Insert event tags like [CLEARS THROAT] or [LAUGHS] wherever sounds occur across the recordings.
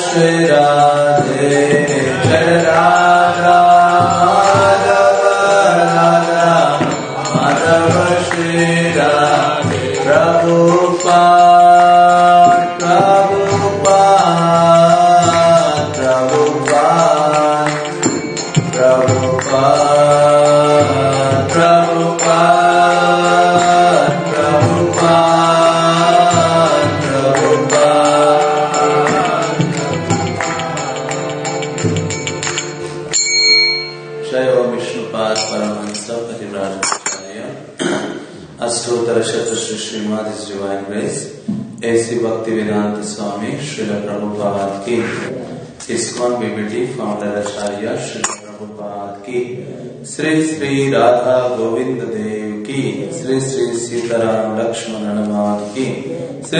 श्री राधे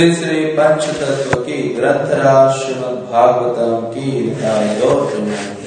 श्री श्री पंच तत्व की ग्रंथराज श्रीमद भागवतम की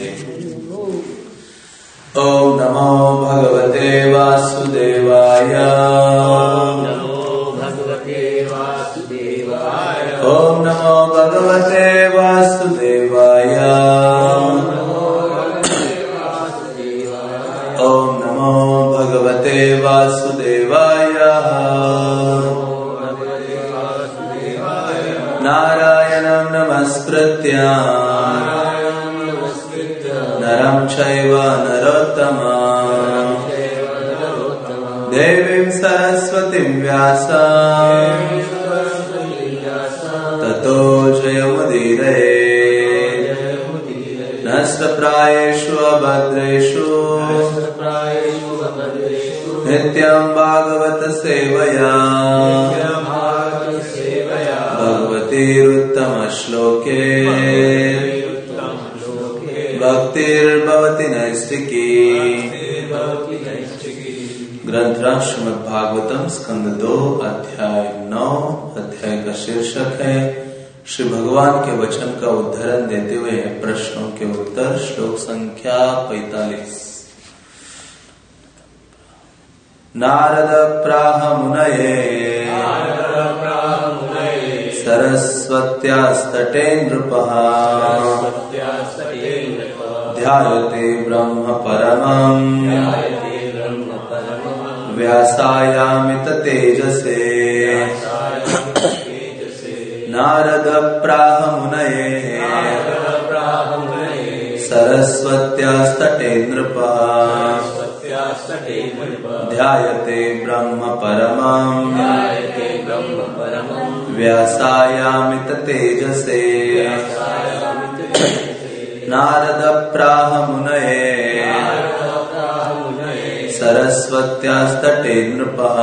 ग्रंथराज श्रीमद भागवतम स्कंद दो अध्याय नौ अध्याय का शीर्षक है श्री भगवान के वचन का उद्धरण देते हुए प्रश्नों के उत्तर श्लोक संख्या पैतालीस। नारद प्राह मुनये। सरस्वत्यास्तटे नृपः। ध्यायते ब्रह्म परमम्। व्यासायामित तेजसे। नारद प्राह मुनये सरस्वत्यास्तटे नृपः। ध्यायते ब्रह्म परमम्। व्यासायामित तेजसे। नारद प्राह मुनये सरस्वत्यास्तटे नृपः।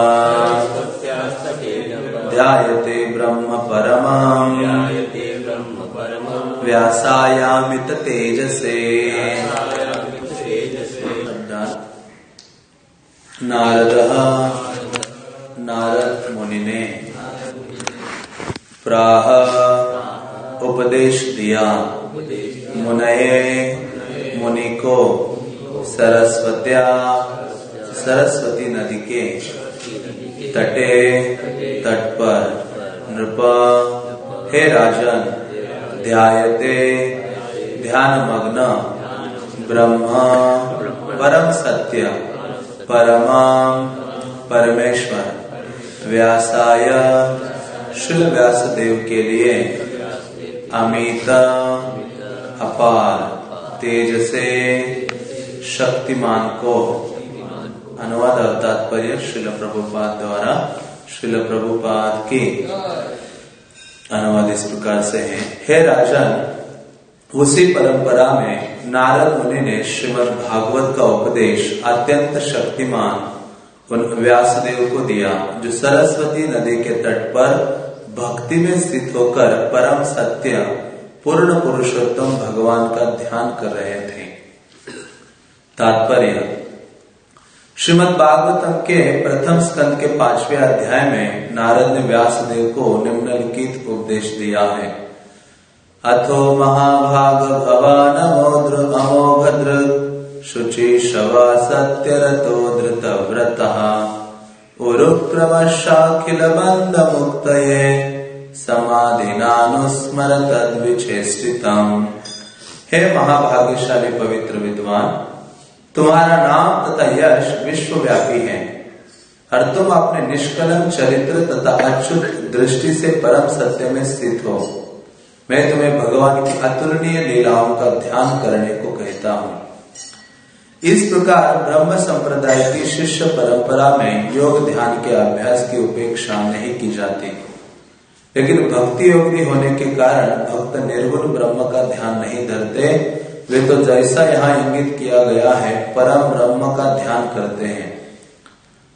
ध्यायते ब्रह्म परमम्। व्यासायामित तेजसे। नारद। नारद मुनि ने प्राह। उपदेश दिया मुनये। मुनि को सरस्वत्या। सरस्वती नदी के तटे तट पर नृप, हे राजन, ध्यायते ध्यान मग्न ब्रह्म परम सत्य, परमा परमेश्वर। व्यासाय श्री व्यास देव के लिए अमित, अपार तेज से शक्तिमान को अनुवाद और तात्पर्य श्रील प्रभुपाद द्वारा श्रील प्रभुपाद की अनुवाद इस प्रकार से है। हे राजन, उसी परंपरा में नारद मुनि ने श्रीमद भागवत का उपदेश अत्यंत शक्तिमान उन व्यासदेव को दिया, जो सरस्वती नदी के तट पर भक्ति में स्थित होकर परम सत्य, पूर्ण पुरुषोत्तम भगवान का ध्यान कर रहे थे। तात्पर्य श्रीमद भागवतम के प्रथम स्कंद के पाँचवें अध्याय में नारद ने व्यास देव को निम्नलिखित उपदेश दिया है। अथो महाभाग भवान अमोद्र अमोभद्र शुचि शवा सत्यरतो धृत व्रत उरुक्रमशाखिल बंद मुक्त समाधिनानुस्मर तद्विचेष्टितम हे महाभाग्यशाली पवित्र विद्वान तुम्हारा नाम तथा यश विश्वव्यापी है। और तुम अपने निष्कलम चरित्र तथा अच्युत दृष्टि से परम सत्य में स्थित हो। मैं तुम्हें भगवान की अतुलनीय लीलाओं का ध्यान करने को कहता हूँ। इस प्रकार ब्रह्म संप्रदाय की शिष्य परंपरा में योग ध्यान के अभ्यास की उपेक्षा नहीं की जाती। लेकिन भक्ति योगी होने के कारण भक्त निर्गुण ब्रह्म का ध्यान नहीं धरते वे तो जैसा यहाँ इंगित किया गया है परम ब्रह्म का ध्यान करते हैं।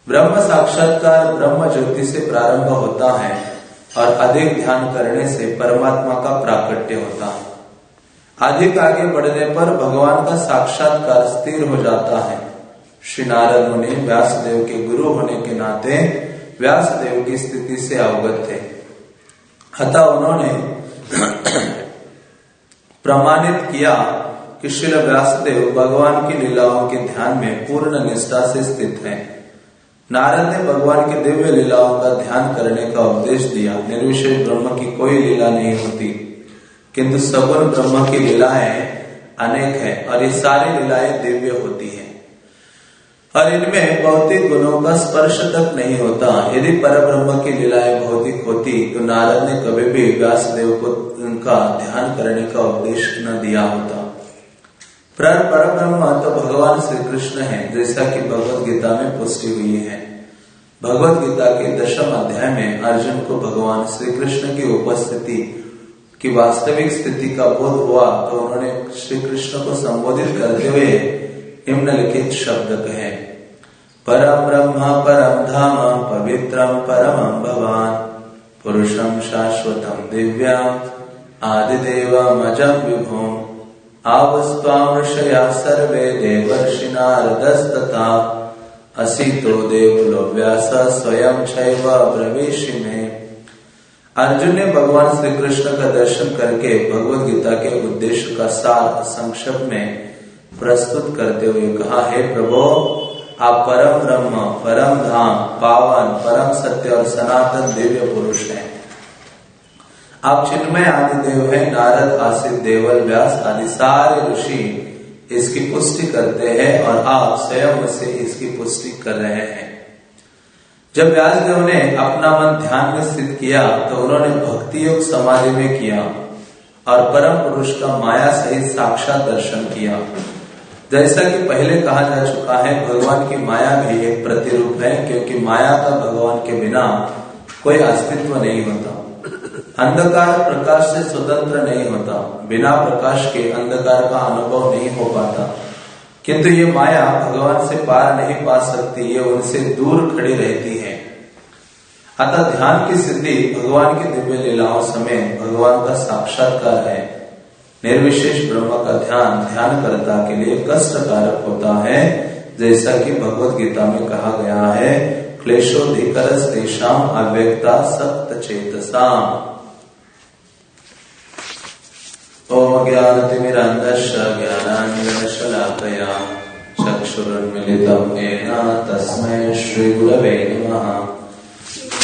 ब्रह्म साक्षात्कार ब्रह्म ज्योति से प्रारंभ होता है और अधिक ध्यान करने से परमात्मा का प्राकट्य होता है। अधिक आगे बढ़ने पर भगवान का साक्षात्कार स्थिर हो जाता है। श्री नारद मुनि व्यासदेव के गुरु होने के नाते व्यासदेव की स्थिति से अवगत थे। अतः उन्होंने [CLEARS THROAT] प्रमाणित किया कि श्रील व्यासदेव भगवान की लीलाओं के ध्यान में पूर्ण निष्ठा से स्थित हैं। नारद ने भगवान की दिव्य लीलाओं का ध्यान करने का उपदेश दिया। निर्विशेष ब्रह्म की कोई लीला नहीं होती। किंतु सगुण ब्रह्म की लीलाएँ अनेक है और ये सारी लीलाएँ दिव्य होती हैं। और इनमें भौतिक गुणों का स्पर्श तक नहीं होता। यदि पर ब्रह्म की लीलाएँ भौतिक होती तो नारद ने कभी भी व्यासदेव को उनका ध्यान करने का उपदेश न दिया होता। पर ब्रह्म तो भगवान श्री कृष्ण है, जैसा कि भगवत गीता में पुष्टि हुई है। भगवत गीता के दशम अध्याय में अर्जुन को भगवान श्री कृष्ण की उपस्थिति की वास्तविक स्थिति का बोध हुआ तो उन्होंने श्री कृष्ण को संबोधित करते हुए निम्नलिखित शब्द कहे। परम ब्रह्म, परम धाम, पवित्रम, परम भगवान पुरुषम शाश्वतम दिव्याम आदिदेवमजम विभुम। आवस्वामृषया सर्वे देवर्षिनारदस्तथा। असितो देवलो व्यास स्वयं प्रवेश में। अर्जुन ने भगवान श्री कृष्ण का दर्शन करके भगवत गीता के उद्देश्य का सार संक्षेप में प्रस्तुत करते हुए कहा, है प्रभो, आप परम ब्रह्म, परम धाम, पावन, परम सत्य और सनातन दिव्य पुरुष हैं। आप चिन्मय आदि देव है, नारद आसित देवल, व्यास आदि सारे ऋषि इसकी पुष्टि करते हैं और आप स्वयं से इसकी पुष्टि कर रहे हैं। जब व्यास देव ने अपना मन ध्यान में स्थित किया तो उन्होंने भक्ति योग समाधि में किया और परम पुरुष का माया सहित साक्षात दर्शन किया। जैसा कि पहले कहा जा चुका है, भगवान की माया भी एक प्रतिरूप है, क्योंकि माया का भगवान के बिना कोई अस्तित्व नहीं होता। अंधकार प्रकाश से स्वतंत्र नहीं होता। बिना प्रकाश के अंधकार का अनुभव नहीं हो पाता। किंतु ये माया भगवान से पार नहीं पा सकती, ये उनसे दूर खड़ी रहती है। अतः ध्यान की सिद्धि भगवान की दिव्य लीलाओं समेत भगवान का साक्षात्कार है। निर्विशेष ब्रह्म का ध्यान ध्यान करता के लिए कष्टकारक होता है, जैसा कि भगवत गीता में कहा गया है क्लेशोधिकर तेषाम अव्यक्ता सप्त चेतसा ओम ज्ञानतिमिरान्धश्च ज्ञानाञ्जनशलाकया चक्षुरुन्मिलितं येन तस्मै श्रीगुरवे नमः।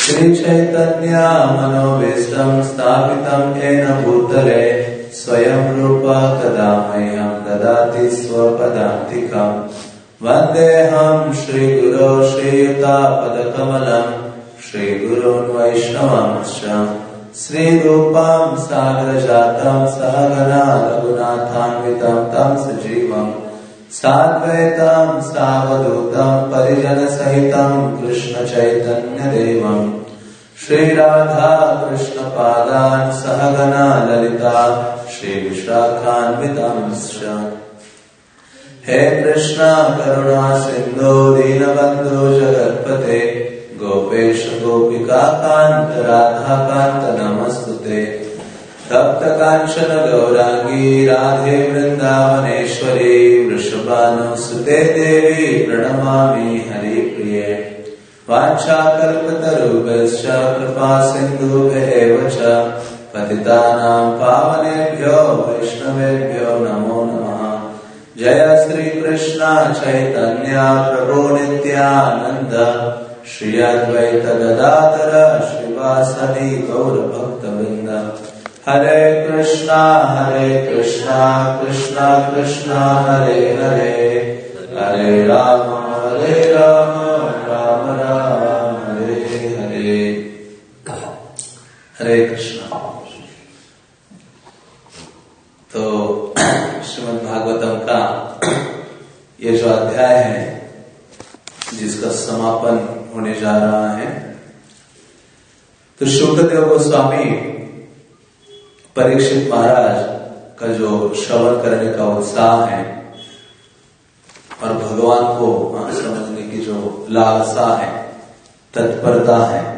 श्रीचैतन्या मनोभीष्टं स्थापितं येन भूतले स्वयं रूप कदा मह्यं ददाति स्वपदान्तिकम् वन्देऽहं श्रीगुरो श्रीयुतापदकमलम् श्रीगुरून् श्रीरूपां सागरजातं सहगना रघुनाथान्वितं तं सजीवम् साद्वैतं सावधूतं परिजनसहितं कृष्णचैतन्यदेवम् श्रीराधा कृष्णपादान् सहगना ललिता श्रीविशाखान्वितांश्च। हे कृष्ण, करुणा, सिन्धो, दीनबन्धो, जगत्पते गोपेश गोपिका कान्त राधा कान्त नमस्तुते तप्त काञ्चन गौराङ्गी राधे वृन्दावनेश्वरी वृषभानुसुते देवी प्रणमामि हरिप्रिये। वाञ्छाकल्पतरुभ्यश्च कृपा सिन्धुभ्येव च पतितानां पावनेभ्यो वैष्णवेभ्यो नमो नमः। जय श्री कृष्ण चैतन्य प्रभु नित्यानंद श्री अद्वैत गदाधर श्रीवासदि गौर भक्त वृंद हरे कृष्णा हरे कृष्णा कृष्णा कृष्णा, हरे हरे। हरे राम हरे राम राम राम, हरे हरे। हरे कृष्णा। तो [CLEARS THROAT] श्रीमद भागवतम का ये जो अध्याय है जिसका समापन होने जा रहा है। तो शुक्रदेव गोस्वामी परीक्षित महाराज का जो श्रवण करने का उत्साह है और भगवान को समझने की जो लालसा है, तत्परता है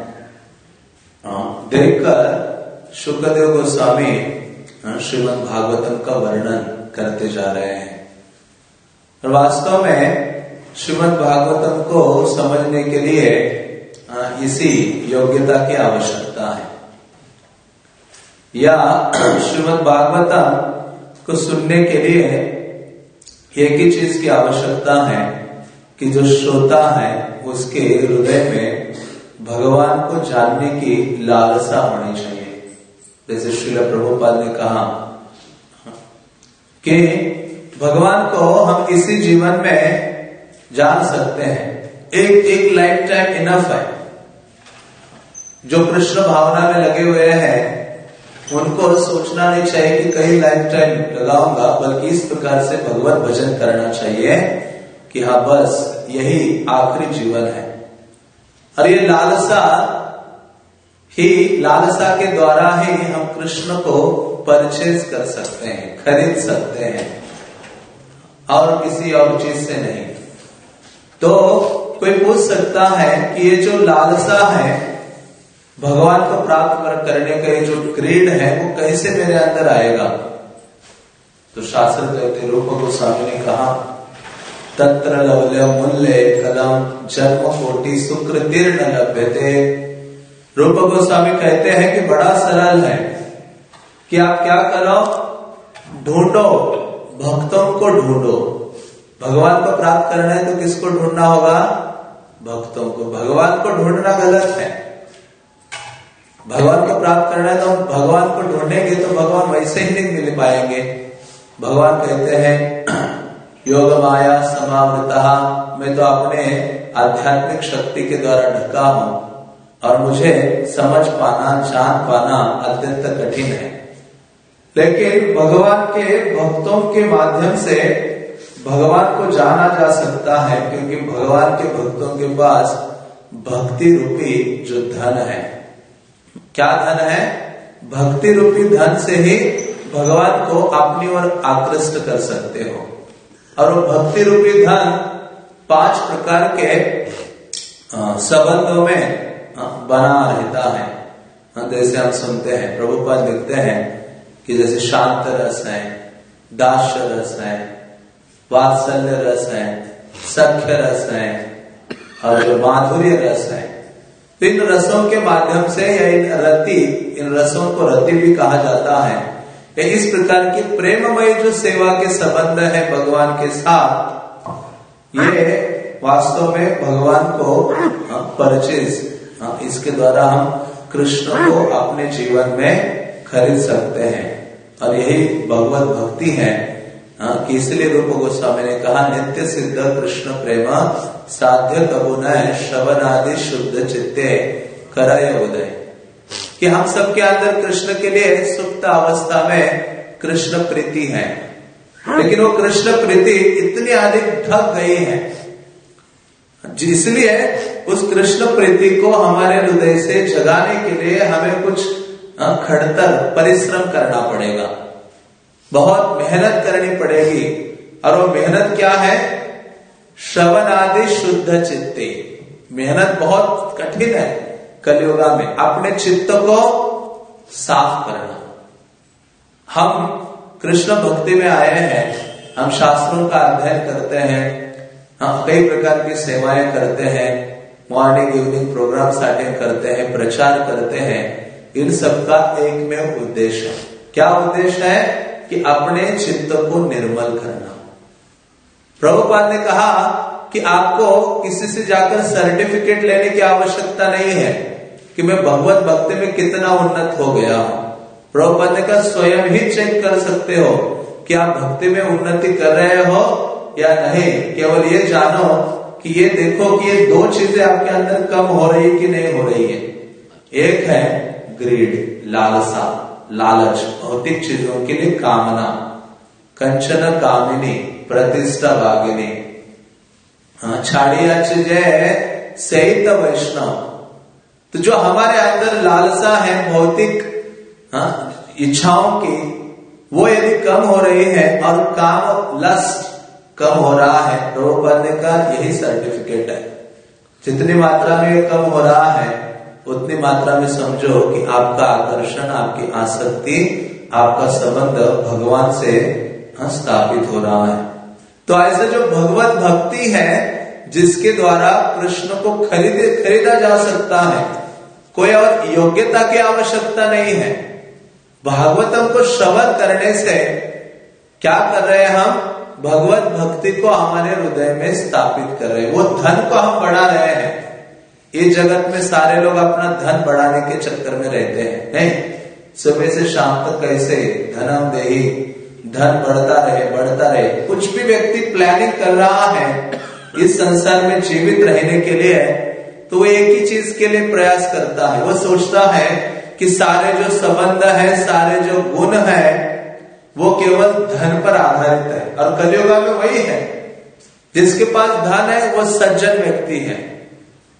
देखकर शुक्रदेव गोस्वामी श्रीमद भागवतम का वर्णन करते जा रहे हैं। और वास्तव में श्रीमद भागवतम को समझने के लिए इसी योग्यता की आवश्यकता है। या [CLEARS THROAT] श्रीमद भागवतम को सुनने के लिए एक ही चीज़ की आवश्यकता है कि जो श्रोता है, उसके हृदय में भगवान को जानने की लालसा होनी चाहिए। जैसे श्रील प्रभुपाद ने कहा कि भगवान को हम इसी जीवन में जान सकते हैं। एक एक लाइफ टाइम इनफ है। जो कृष्ण भावना में लगे हुए हैं, उनको सोचना नहीं चाहिए कि कहीं लाइफ टाइम लगाऊँगा, बल्कि इस प्रकार से भगवत भजन करना चाहिए कि हाँ बस यही आखिरी जीवन है। और ये लालसा ही, लालसा के द्वारा ही हम कृष्ण को परचेज कर सकते हैं, खरीद सकते हैं, और किसी और चीज़ से नहीं। तो कोई पूछ सकता है कि ये जो लालसा है, भगवान को प्राप्त करने का ये जो क्रीड है, वो कैसे मेरे अंदर आएगा? तो शास्त्र कहते रूप गोस्वामी ने कहा, तत्र लवल्य मूल्य कलम जन्म कोटि सुकृतीर्ण लभ्यते। रूप गोस्वामी कहते हैं कि बड़ा सरल है। कि आप क्या करो? ढूंढो, भक्तों को ढूंढो। भगवान को प्राप्त करना है तो किसको ढूंढना होगा? भक्तों को। भगवान को ढूंढना गलत है। भगवान को प्राप्त करना है तो भगवान को ढूंढेंगे तो भगवान वैसे ही नहीं मिल पाएँगे। भगवान कहते हैं योग माया समावृता। मैं तो अपने आध्यात्मिक शक्ति के द्वारा ढका हूँ और मुझे समझ पाना, जान पाना अत्यंत कठिन है। लेकिन भगवान के भक्तों के माध्यम से भगवान को जाना जा सकता है, क्योंकि भगवान के भक्तों के पास भक्ति रूपी जो धन है। क्या धन है? भक्ति रूपी धन से ही भगवान को अपनी ओर आकृष्ट कर सकते हो। और वो भक्ति रूपी धन पाँच प्रकार के संबंधों में बना रहता है। जैसे हम सुनते हैं, प्रभुपाद लिखते हैं कि जैसे शांत रस है दास्य रस है वात्सल्य रस है, सख्य रस है, और जो माधुर्य रस है। तो इन रसों के माध्यम से या इन रति, इन रसों को रति भी कहा जाता है। इस प्रकार की प्रेममय जो सेवा के संबंध है भगवान के साथ, ये वास्तव में भगवान को परचेज इसके द्वारा हम कृष्ण को अपने जीवन में खरीद सकते हैं। और यही भगवत भक्ति है। कि इसलिए रूप गोस्वामी ने कहा, नित्य सिद्ध कृष्ण प्रेम, साध्य कबुन श्रवण आदि शुद्ध चित्ते, करय उदय। कि हम सबके अंदर कृष्ण के लिए सुप्त अवस्था में कृष्ण प्रीति है। लेकिन वो कृष्ण प्रीति इतनी अधिक ढक गई है इसलिए उस कृष्ण प्रीति को हमारे हृदय से जगाने के लिए हमें कुछ खड़तर, परिश्रम करना पड़ेगा। बहुत मेहनत करनी पड़ेगी। और वो मेहनत क्या है? श्रवण आदि शुद्ध चित्ते। मेहनत बहुत कठिन है कलयुगा में। अपने चित्त को साफ़ करना। हम कृष्ण भक्ति में आए हैं। हम शास्त्रों का अध्ययन करते हैं। हम कई प्रकार की सेवाएँ करते हैं। मॉर्निंग इवनिंग प्रोग्राम अटेंड करते हैं, प्रचार करते हैं। इन सब का एक में उद्देश्य है। क्या उद्देश्य है? कि अपने चित्त को निर्मल करना। प्रभुपाद ने कहा कि आपको किसी से जाकर सर्टिफिकेट लेने की आवश्यकता नहीं है कि मैं भगवत भक्ति में कितना उन्नत हो गया हूँ। प्रभुपद ने कहा, स्वयं ही चेक कर सकते हो कि आप भक्ति में उन्नति कर रहे हो या नहीं। केवल ये जानो कि ये देखो कि ये दो चीज़ें आपके अंदर कम हो रही है कि नहीं हो रही है। एक है ग्रीड लालसा। लालच भौतिक चीज़ों के लिए कामना कंचन कामिनी प्रतिष्ठा भागिनी हाँ छाड़िया चीज़ें सहित वैष्णव। तो जो हमारे अंदर लालसा है भौतिक हाँ, इच्छाओं की वो यदि कम हो रही है और काम लस्ट कम हो रहा है प्रभुपद ने का यही सर्टिफिकेट है। जितनी मात्रा में कम हो रहा है उतनी मात्रा में समझो कि आपका आकर्षण, आपकी आसक्ति, आपका संबंध भगवान से स्थापित हो रहा है। तो ऐसे जो भगवत भक्ति है, जिसके द्वारा कृष्ण को खरीदे, खरीदा जा सकता है, कोई और योग्यता की आवश्यकता नहीं है। भागवतम को श्रवण करने से क्या कर रहे हैं हम? भगवत भक्ति को हमारे हृदय में स्थापित कर रहे हैं। वो धन को हम बढ़ा रहे हैं। इस जगत में सारे लोग अपना धन बढ़ाने के चक्कर में रहते हैं। नहीं, सुबह से शाम तक कैसे? धनम दे धन बढ़ता रहे बढ़ता रहे। कुछ भी व्यक्ति प्लानिंग कर रहा है, इस संसार में जीवित रहने के लिए तो वो एक ही चीज़ के लिए प्रयास करता है। वो सोचता है कि सारे जो संबंध है, सारे जो गुण है, वो केवल धन पर आधारित है। और कलियुगा में वही है। जिसके पास धन है, वो सज्जन व्यक्ति है।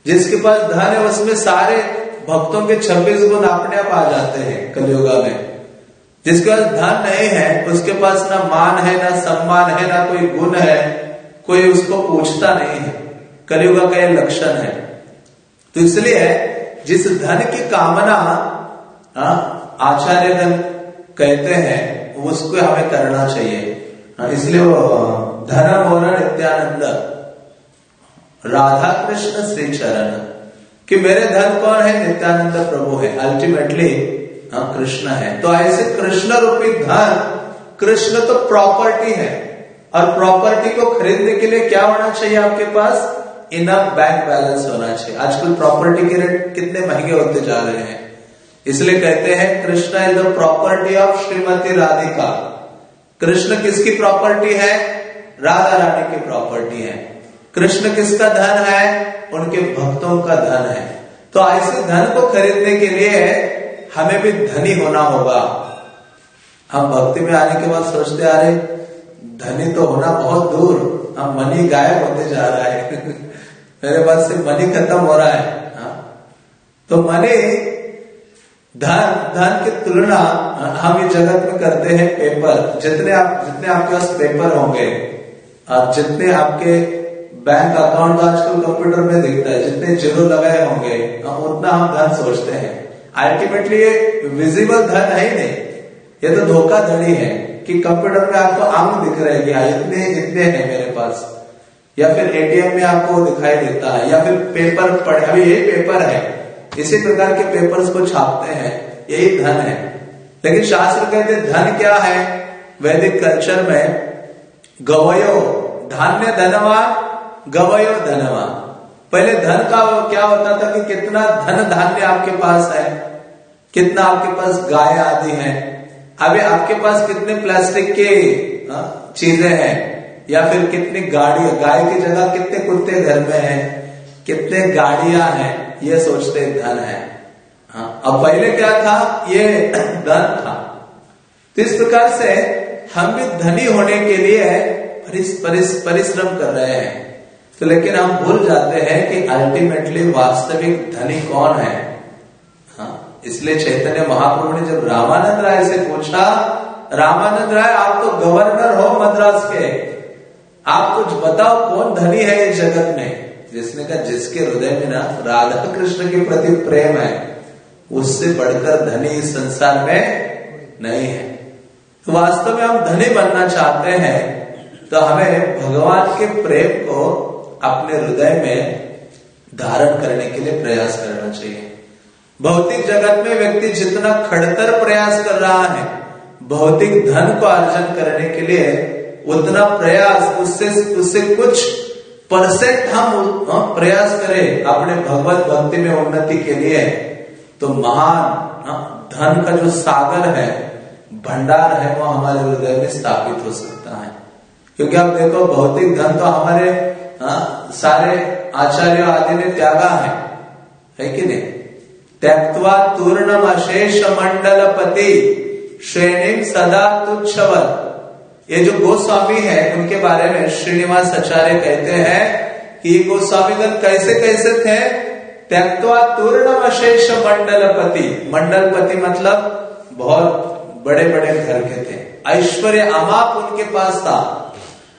जिसके पास धन है, उसमें सारे भक्तों के छब्बीस गुण अपने आप आ जाते हैं कलयुगा में। जिसके पास धन नहीं है, उसके पास ना मान है, ना सम्मान है, ना कोई गुण है, कोई उसको पूछता नहीं है। कलयुगा का यह लक्षण है। तो इसलिए जिस धन की कामना आचार्य गण कहते हैं, उसको हमें करना चाहिए। इसलिए वो, धन मोर नित्यानंद राधा कृष्ण श्री चरण, कि मेरे धन कौन है? नित्यानंद प्रभु है। अल्टीमेटली हाँ कृष्ण है। तो ऐसे कृष्ण रूपी धन कृष्ण तो प्रॉपर्टी है। और प्रॉपर्टी को खरीदने के लिए क्या होना चाहिए आपके पास? इनफ बैंक बैलेंस होना चाहिए। आजकल प्रॉपर्टी के रेट कितने महँगे होते जा रहे हैं। इसलिए कहते हैं, Krishna is the property of Shrimati Radhika. Krishna किसकी प्रॉपर्टी है? राधा रानी की प्रॉपर्टी है। कृष्ण किसका धन है? उनके भक्तों का धन है। तो ऐसे धन को खरीदने के लिए हमें भी धनी होना होगा। हम भक्ति में आने के बाद सोचते आ रहे धनी तो होना बहुत दूर। हम मनी गायब होते जा रहा है। [LAUGHS] मेरे पास से मनी खत्म हो रहा है। हा? तो मनी, धन धन की तुलना हम ये जगत में करते हैं, पेपर। जितने आप, जितने आपके पास पेपर होंगे जितने आपके बैंक अकाउंट आजकल कंप्यूटर में दिखता है, जितने ज़ीरो लगाए होंगे उतना हम धन सोचते हैं। अल्टीमेटली ये विजिबल धन है ही नहीं। ये तो धोखाधड़ी है कि कंप्यूटर में आपको अंक दिख रहे हैं इतने इतने हैं मेरे पास। या फिर एटीएम में आपको दिखाई देता है, या फिर पेपर पढ़े, अभी यही पेपर है। इसी प्रकार के पेपर्स को छापते हैं, यही धन है। लेकिन शास्त्र कहते धन क्या है? वैदिक कल्चर में गवयो, धान्य धनवान गवयो धनवा। पहले धन का क्या होता था कि कितना धन धान्य आपके पास है कितना आपके पास गाय आदि है। अभी आपके पास कितने प्लास्टिक के हाँ, चीज़ें हैं या फिर कितनी गाड़ी गाय की जगह कितने कुत्ते घर में हैं कितने गाड़ियाँ हैं ये सोचते धन है। हाँ अब पहले क्या था ये [CLEARS THROAT] धन था। तो इस प्रकार से हम भी धनी होने के लिए परिश्रम कर रहे हैं। तो लेकिन हम भूल जाते हैं कि अल्टीमेटली वास्तविक धनी कौन है? हाँ इसलिए चैतन्य महाप्रभु ने जब रामानंद राय से पूछा, रामानंद राय, आप तो गवर्नर हो मद्रास के। आप कुछ बताओ, कौन धनी है इस जगत में? जिसने कहा, जिसके हृदय में ना राधा कृष्ण के प्रति प्रेम है, उससे बढ़कर धनी इस संसार में नहीं है। तो वास्तव में हम धनी बनना चाहते हैं तो हमें भगवान के प्रेम को अपने हृदय में धारण करने के लिए प्रयास करना चाहिए। भौतिक जगत में व्यक्ति जितना खड़तर प्रयास कर रहा है, भौतिक धन को अर्जन करने के लिए उतना प्रयास, उससे उससे कुछ परसेंट हम प्रयास करें अपने भगवत भक्ति में उन्नति के लिए तो महान धन का जो सागर है, भंडार है, वो हमारे हृदय में स्थापित हो सकता है। क्योंकि आप देखो, भौतिक धन तो हमारे आ, सारे आचार्य आदि ने त्यागा है। है कि नहीं? त्यक्वा तूर्णम अशेष मंडल पति श्रेणी सदा तुच्छवत। ये जो गोस्वामी है उनके बारे में श्रीनिवास आचार्य कहते हैं कि गोस्वामीगण कैसे कैसे थे? त्यक्वा तूर्णम अशेष मंडलपति मंडलपति मतलब बहुत बड़े बड़े घर के थे। ऐश्वर्य अमाप उनके पास था।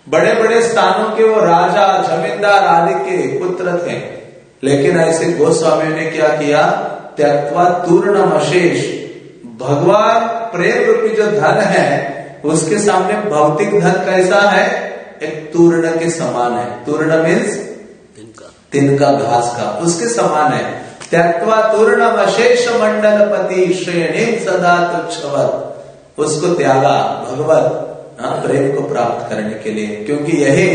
बड़े बड़े स्थानों के वो राजा जमींदार आदि के पुत्र थे। लेकिन ऐसे गोस्वामी ने क्या किया? त्यक्वा तूर्ण अशेष भगवान प्रेम रूपी जो धन है उसके सामने भौतिक धन कैसा है? एक तूर्ण के समान है। तूर्ण मीन्स तिनका। घास का। उसके समान है। त्यक्वा तूर्ण अशेष मंडल पति श्रेणी सदा तुच्छवत। उसको त्यागा। भगवत प्रेम को प्राप्त करने के लिए, क्योंकि यही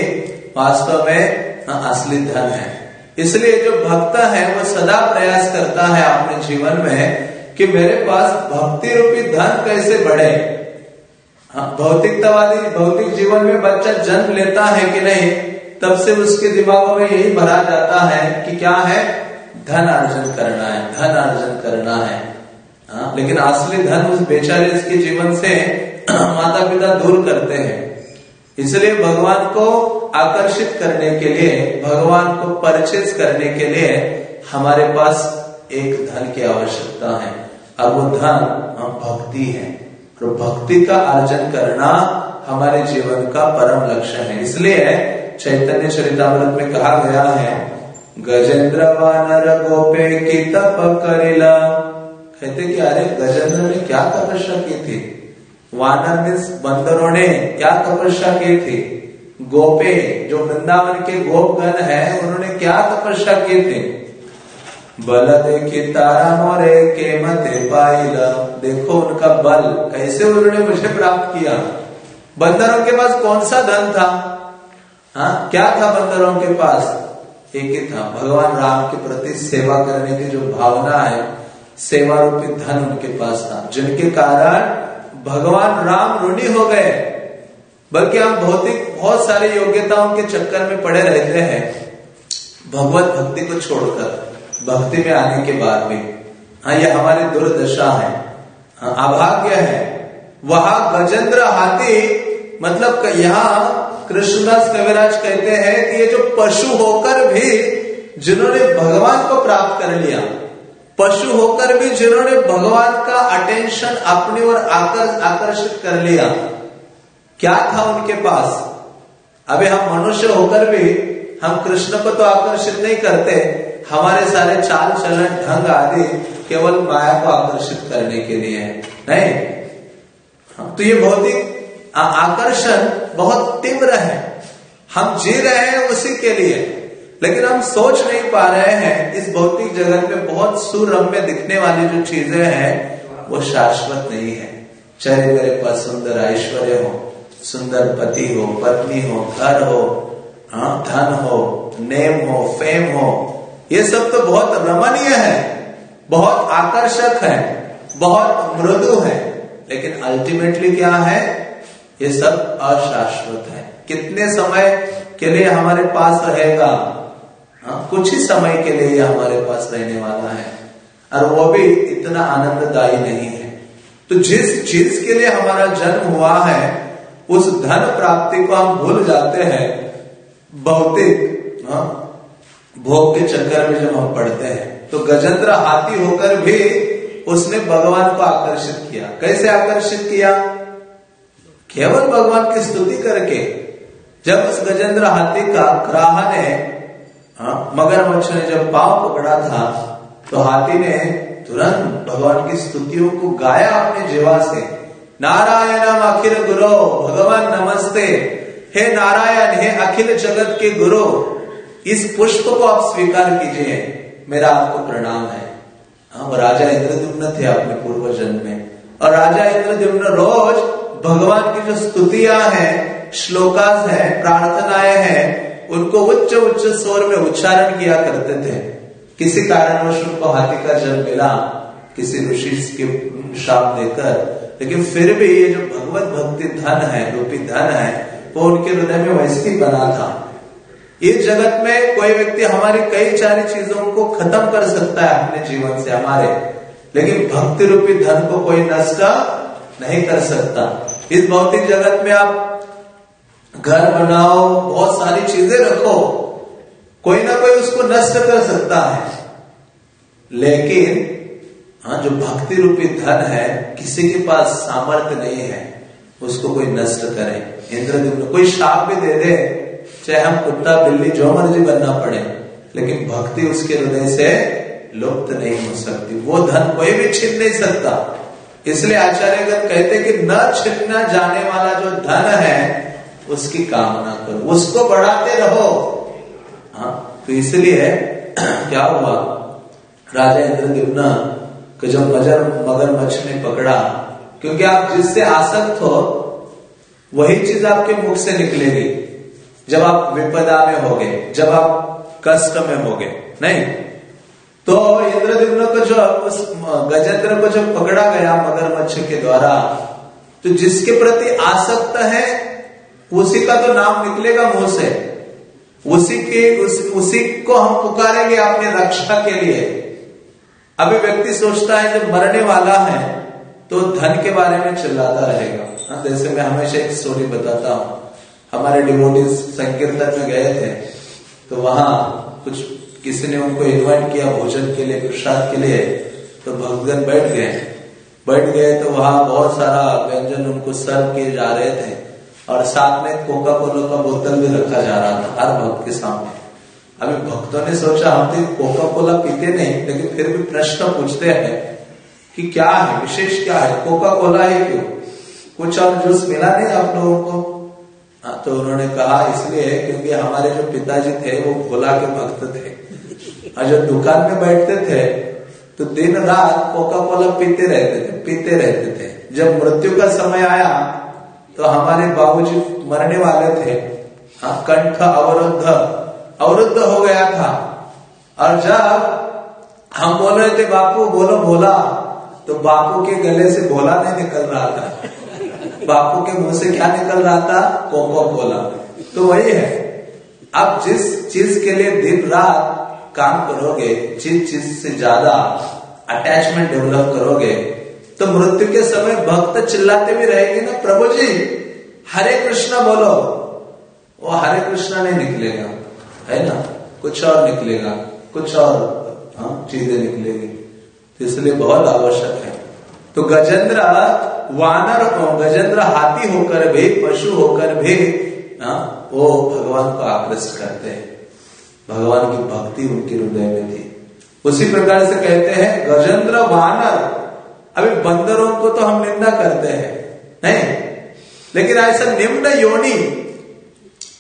वास्तव में असली धन है। इसलिए जो भक्त है, वो सदा प्रयास करता है अपने जीवन में कि मेरे पास भक्ति रूपी धन कैसे बढ़े। हाँ भौतिकतावादी, भौतिक जीवन में बच्चा जन्म लेता है कि नहीं, तब से उसके दिमागों में यही भरा जाता है कि क्या है? धन अर्जन करना है, धन अर्जन करना है। हाँ लेकिन असली धन उस बेचारे इसके जीवन से [CLEARS THROAT] माता पिता दूर करते हैं। इसलिए भगवान को आकर्षित करने के लिए, भगवान को परचेज करने के लिए हमारे पास एक धन की आवश्यकता है। और वो धन हम भक्ति है। तो भक्ति का अर्जन करना हमारे जीवन का परम लक्ष्य है। इसलिए चैतन्य चरितमृत में कहा गया है, गजेंद्र वानर गोपे की तप करेला। कहते कि, अरे गजेंद्र ने क्या तपस्या की थी? वानर मीन्स बंदरों ने क्या तपस्या की थी? गोपे, जो वृंदावन के गोपगण है, उन्होंने क्या तपस्या की थी? बल देखी तारा मोरे के मते पाइला देखो उनका बल, कैसे उन्होंने मुझे प्राप्त किया? बंदरों के पास कौन सा धन था? हाँ क्या था बंदरों के पास? एक ही था, भगवान राम के प्रति सेवा करने की जो भावना है सेवा रूपी धन उनके पास था, जिनके कारण भगवान राम ऋणी हो गए। बल्कि हम भौतिक, बहुत सारी योग्यताओं के चक्कर में पड़े रहते हैं। भगवत भक्ति को छोड़कर, भक्ति में आने के बाद भी। हाँ ये हमारी दुर्दशा है। हाँ अभाग्य है। वहाँ गजेंद्र हाथी मतलब यहाँ कृष्णदास कविराज कहते हैं कि ये जो पशु होकर भी, जिन्होंने भगवान को प्राप्त कर लिया पशु होकर भी जिन्होंने भगवान का अटेंशन अपनी ओर आकर आकर्षित कर लिया, क्या था उनके पास? अभी हम मनुष्य होकर भी हम कृष्ण को तो आकर्षित नहीं करते, हमारे सारे चाल चलन, ढंग आदि केवल माया को आकर्षित करने के लिए है, नहीं? तो ये भौतिक आकर्षण बहुत तीव्र है। हम जी रहे हैं उसी के लिए। लेकिन हम सोच नहीं पा रहे हैं, इस भौतिक जगत में बहुत सुरम्य दिखने वाली जो चीज़ें हैं, वो शाश्वत नहीं है। चाहे मेरे पास सुंदर ऐश्वर्य हो, सुंदर पति हो, पत्नी हो, घर हो हाँ धन हो, नेम हो, फेम हो, ये सब तो बहुत रमणीय है, बहुत आकर्षक है, बहुत मृदु है। लेकिन अल्टीमेटली क्या है? ये सब अशाश्वत है। कितने समय के लिए हमारे पास रहेगा? हाँ कुछ ही समय के लिए हमारे पास रहने वाला है। और वो भी इतना आनंददायी नहीं है। तो जिस चीज़ के लिए हमारा जन्म हुआ है उस धन प्राप्ति को हम भूल जाते हैं। भौतिक हाँ, भोग के चक्कर में जब हम पढ़ते हैं तो गजेंद्र हाथी होकर भी उसने भगवान को आकर्षित किया। कैसे आकर्षित किया? केवल भगवान की स्तुति करके। जब उस गजेंद्र हाथी का ग्राह ने हाँ, मगरमच्छ ने जब पाव पकड़ा था तो हाथी ने तुरंत भगवान की स्तुतियों को गाया अपने जीवा से। नारायण अखिल गुरु भगवान नमस्ते। हे नारायण हे अखिल जगत के गुरु इस पुष्प को आप स्वीकार कीजिए। मेरा आपको प्रणाम है। हाँ वो राजा इंद्रद्युम्न थे अपने पूर्व जन्म में। और राजा इंद्रद्युम्न रोज भगवान की जो स्तुतियाँ हैं श्लोकास है प्रार्थनाएँ हैं उनको उच्च उच्च स्वर में उच्चारण किया करते थे। किसी कारणवश उनको हाथी का जन्म मिला, किसी ऋषि के श्राप देकर। लेकिन फिर भी ये जो भगवत भक्ति धन है रूपी धन है, वो उनके हृदय में वैसे ही बना था। इस जगत में कोई व्यक्ति हमारी कई सारी चीज़ों को खत्म कर सकता है अपने जीवन से हमारे। लेकिन भक्ति रूपी धन को कोई नष्ट नहीं कर सकता। इस भौतिक जगत में आप घर बनाओ, बहुत सारी चीज़ें रखो। कोई ना कोई उसको नष्ट कर सकता है। लेकिन हाँ जो भक्ति रूपी धन है, किसी के पास सामर्थ्य नहीं है, उसको कोई नष्ट करे। इंद्रदेव कोई शाप भी दे दे, चाहे हम कुत्ता, बिल्ली, जो मर्ज़ी बनना पड़े, लेकिन भक्ति उसके हृदय से लुप्त नहीं हो सकती। वो धन कोई भी छीन नहीं सकता। इसलिए आचार्यगण कहते कि न छिपना जाने वाला जो धन है उसकी कामना करो। उसको बढ़ाते रहो। हाँ तो इसलिए क्या हुआ? राजा इंद्रदेव कि जो मजर मगरमच्छ ने पकड़ा, क्योंकि आप जिससे आसक्त हो, वही चीज़ आपके मुख से निकलेगी, जब आप विपदा में होगे, जब आप कष्ट में होगे, नहीं? तो इंद्रद्युम्न को जो उस गजेंद्र को जब पकड़ा गया मगरमच्छ के द्वारा तो जिसके प्रति आसक्त है उसी का तो नाम निकलेगा मुँह से उसी के उस, उसी को हम पुकारेंगे अपने रक्षा के लिए। अभी व्यक्ति सोचता है जब मरने वाला है तो धन के बारे में चिल्लाता रहेगा। हाँ, जैसे मैं हमेशा एक स्टोरी बताता हूँ। हमारे डिवोटीज संकीर्तन में गए थे तो वहाँ कुछ किसी ने उनको इन्वाइट किया भोजन के लिए प्रसाद के लिए तो भक्तगण बैठ गए। बैठ गए तो वहाँ बहुत सारा व्यंजन उनको सर्व किए जा रहे थे। और साथ में कोका कोला का बोतल भी रखा जा रहा था, हर भक्त के सामने। अभी भक्तों ने सोचा, हम तो कोका कोला पीते नहीं, लेकिन फिर भी प्रश्न पूछते हैं कि क्या है, विशेष क्या है? कोका कोला ही क्यों? कुछ और जूस मिला नहीं आप लोगों को? हाँ तो उन्होंने कहा, इसलिए है क्योंकि हमारे जो पिताजी थे, वो भोला के भक्त थे। और जब दुकान में बैठते थे तो दिन रात कोका कोला पीते रहते थे, पीते रहते थे। जब मृत्यु का समय आया तो हमारे बाबूजी मरने वाले थे। हाँ कंठ अवरुद्ध। अवरुद्ध हो गया था। और जब हम बोल रहे थे, बापू, बोलो, भोला। तो बापू के गले से भोला नहीं निकल रहा था। बापू के मुँह से क्या निकल रहा था? कोको कोला तो वही है। अब जिस चीज़ के लिए दिन रात काम करोगे, जिस चीज़ से ज़्यादा अटैचमेंट डेवलप करोगे तो मृत्यु के समय भक्त चिल्लाते भी रहेंगे ना, प्रभु जी, हरे कृष्णा बोलो। वो हरे कृष्णा नहीं निकलेगा। है ना? कुछ और निकलेगा। कुछ और हाँ चीज़ें निकलेगी। तो इसलिए बहुत आवश्यक है। तो गजेंद्र वानर हो, गजेंद्र हाथी होकर भी, पशु होकर भी ना वो भगवान को आकृष्ट करते हैं। भगवान की भक्ति उनके हृदय में थी। उसी प्रकार से कहते हैं, गजेंद्र वानर अभी बंदरों को तो हम निंदा करते हैं, नहीं? लेकिन ऐसा निम्न योनि,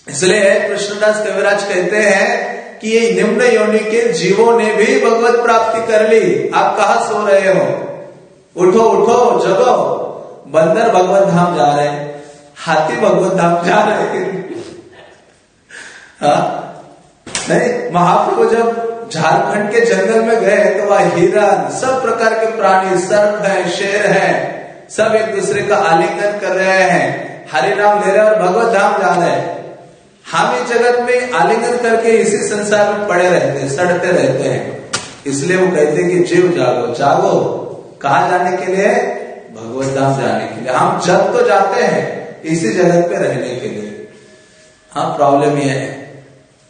इसलिए कृष्णदास कविराज कहते हैं कि ये निम्न योनि के जीवों ने भी भगवत प्राप्ति कर ली। आप कहा सो रहे हो? उठो उठो, जगो। बंदर भगवत धाम जा रहे हैं। हाथी भगवत धाम जा रहे हैं। हाँ? नहीं, महाप्रभु जब झारखंड के जंगल में गए तो वह हिरन सब प्रकार के प्राणी, सर्प है, शेर है, सब एक दूसरे का आलिंगन कर रहे हैं। हरे नाम ले रहे और भगवत धाम जा रहे हैं। हम इस जगत में आलिंगन करके इसी संसार में पड़े रहते हैं, सड़ते रहते हैं। इसलिए वो कहते हैं कि जीव जागो जागो, कहा जाने के लिए? भगवत धाम जाने के लिए। हम जब तो जाते हैं इसी जगत पे रहने के लिए। हाँ प्रॉब्लम यह है।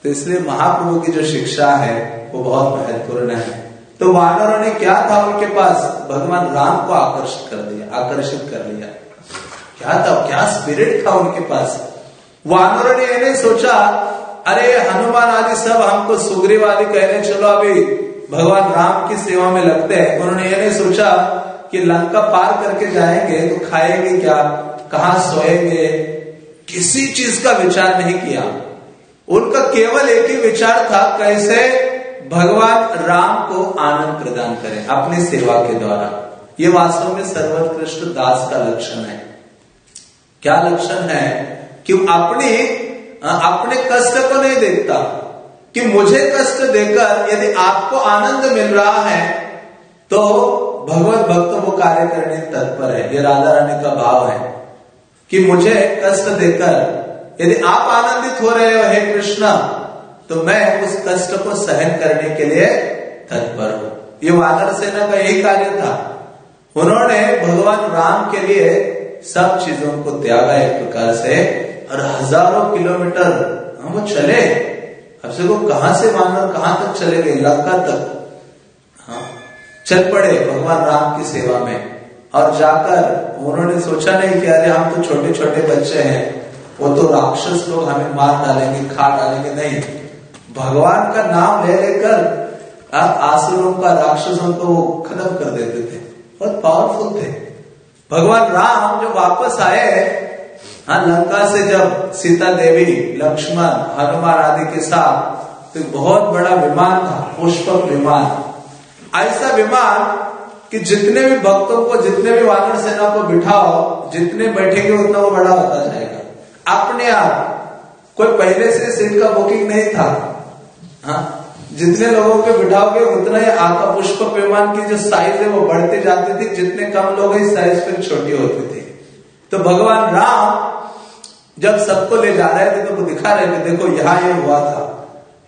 तो इसलिए महाप्रभु की जो शिक्षा है वो बहुत महत्वपूर्ण है। तो वानरों ने क्या था उनके पास? भगवान राम को आकर्षित कर दिया, आकर्षित कर लिया। क्या था? क्या स्पिरिट था उनके पास? वानरों ने ये नहीं सोचा, अरे, हनुमान आदि सब हमको सुग्रीव आदि कहने, चलो अभी भगवान राम की सेवा में लगते हैं। उन्होंने ये नहीं सोचा कि लंका पार करके जाएँगे तो खाएँगे क्या? कहा सोएँगे? किसी चीज़ का विचार नहीं किया। उनका केवल एक ही विचार था, कैसे भगवान राम को आनंद प्रदान करें अपनी सेवा के द्वारा। ये वास्तव में सर्वोत्कृष्ट दास का लक्षण है। क्या लक्षण है? कि अपने अपने कष्ट को नहीं देखता। कि मुझे कष्ट देकर यदि आपको आनंद मिल रहा है तो भगवत भक्त वो कार्य करने तत्पर है। ये राधा रानी का भाव है। कि मुझे कष्ट देकर यदि आप आनंदित हो रहे हो, हे कृष्ण तो मैं उस कष्ट को सहन करने के लिए तत्पर हूँ। ये वानर सेना का यही कार्य था। उन्होंने भगवान राम के लिए सब चीज़ों को त्यागा एक प्रकार से, और हज़ारों किलोमीटर हम वो चले। अब से वो कहाँ से वानर कहाँ तक चले गए? लंका तक। हाँ चल पड़े भगवान राम की सेवा में। और जाकर उन्होंने सोचा नहीं कि अरे हम तो छोटे छोटे बच्चे हैं, वो तो राक्षस लोग हमें मार डालेंगे, खा डालेंगे, नहीं। भगवान का नाम ले लेकर आसुरों का राक्षसों को खत्म कर देते थे। बहुत पावरफुल थे। भगवान राम जो वापस आए हाँ लंका से जब सीता देवी, लक्ष्मण, हनुमान आदि के साथ तो बहुत बड़ा विमान था, पुष्पक विमान। ऐसा विमान कि जितने भी भक्तों को, जितने भी वानर सेना को बिठाओ, जितने बैठेंगे उतना वो बड़ा होता जाएगा। अपने आप, कोई पहले से सीट का बुकिंग नहीं था। हाँ जितने लोगों के बिठाओगे उतना ही आका पुष्प विमान की जो साइज़ है वो बढ़ती जाती थी। जितने कम लोग हैं साइज़ फिर छोटी होती थी। तो भगवान राम जब सबको ले जा रहे थे तो वो दिखा रहे थे देखो यहाँ ये हुआ था।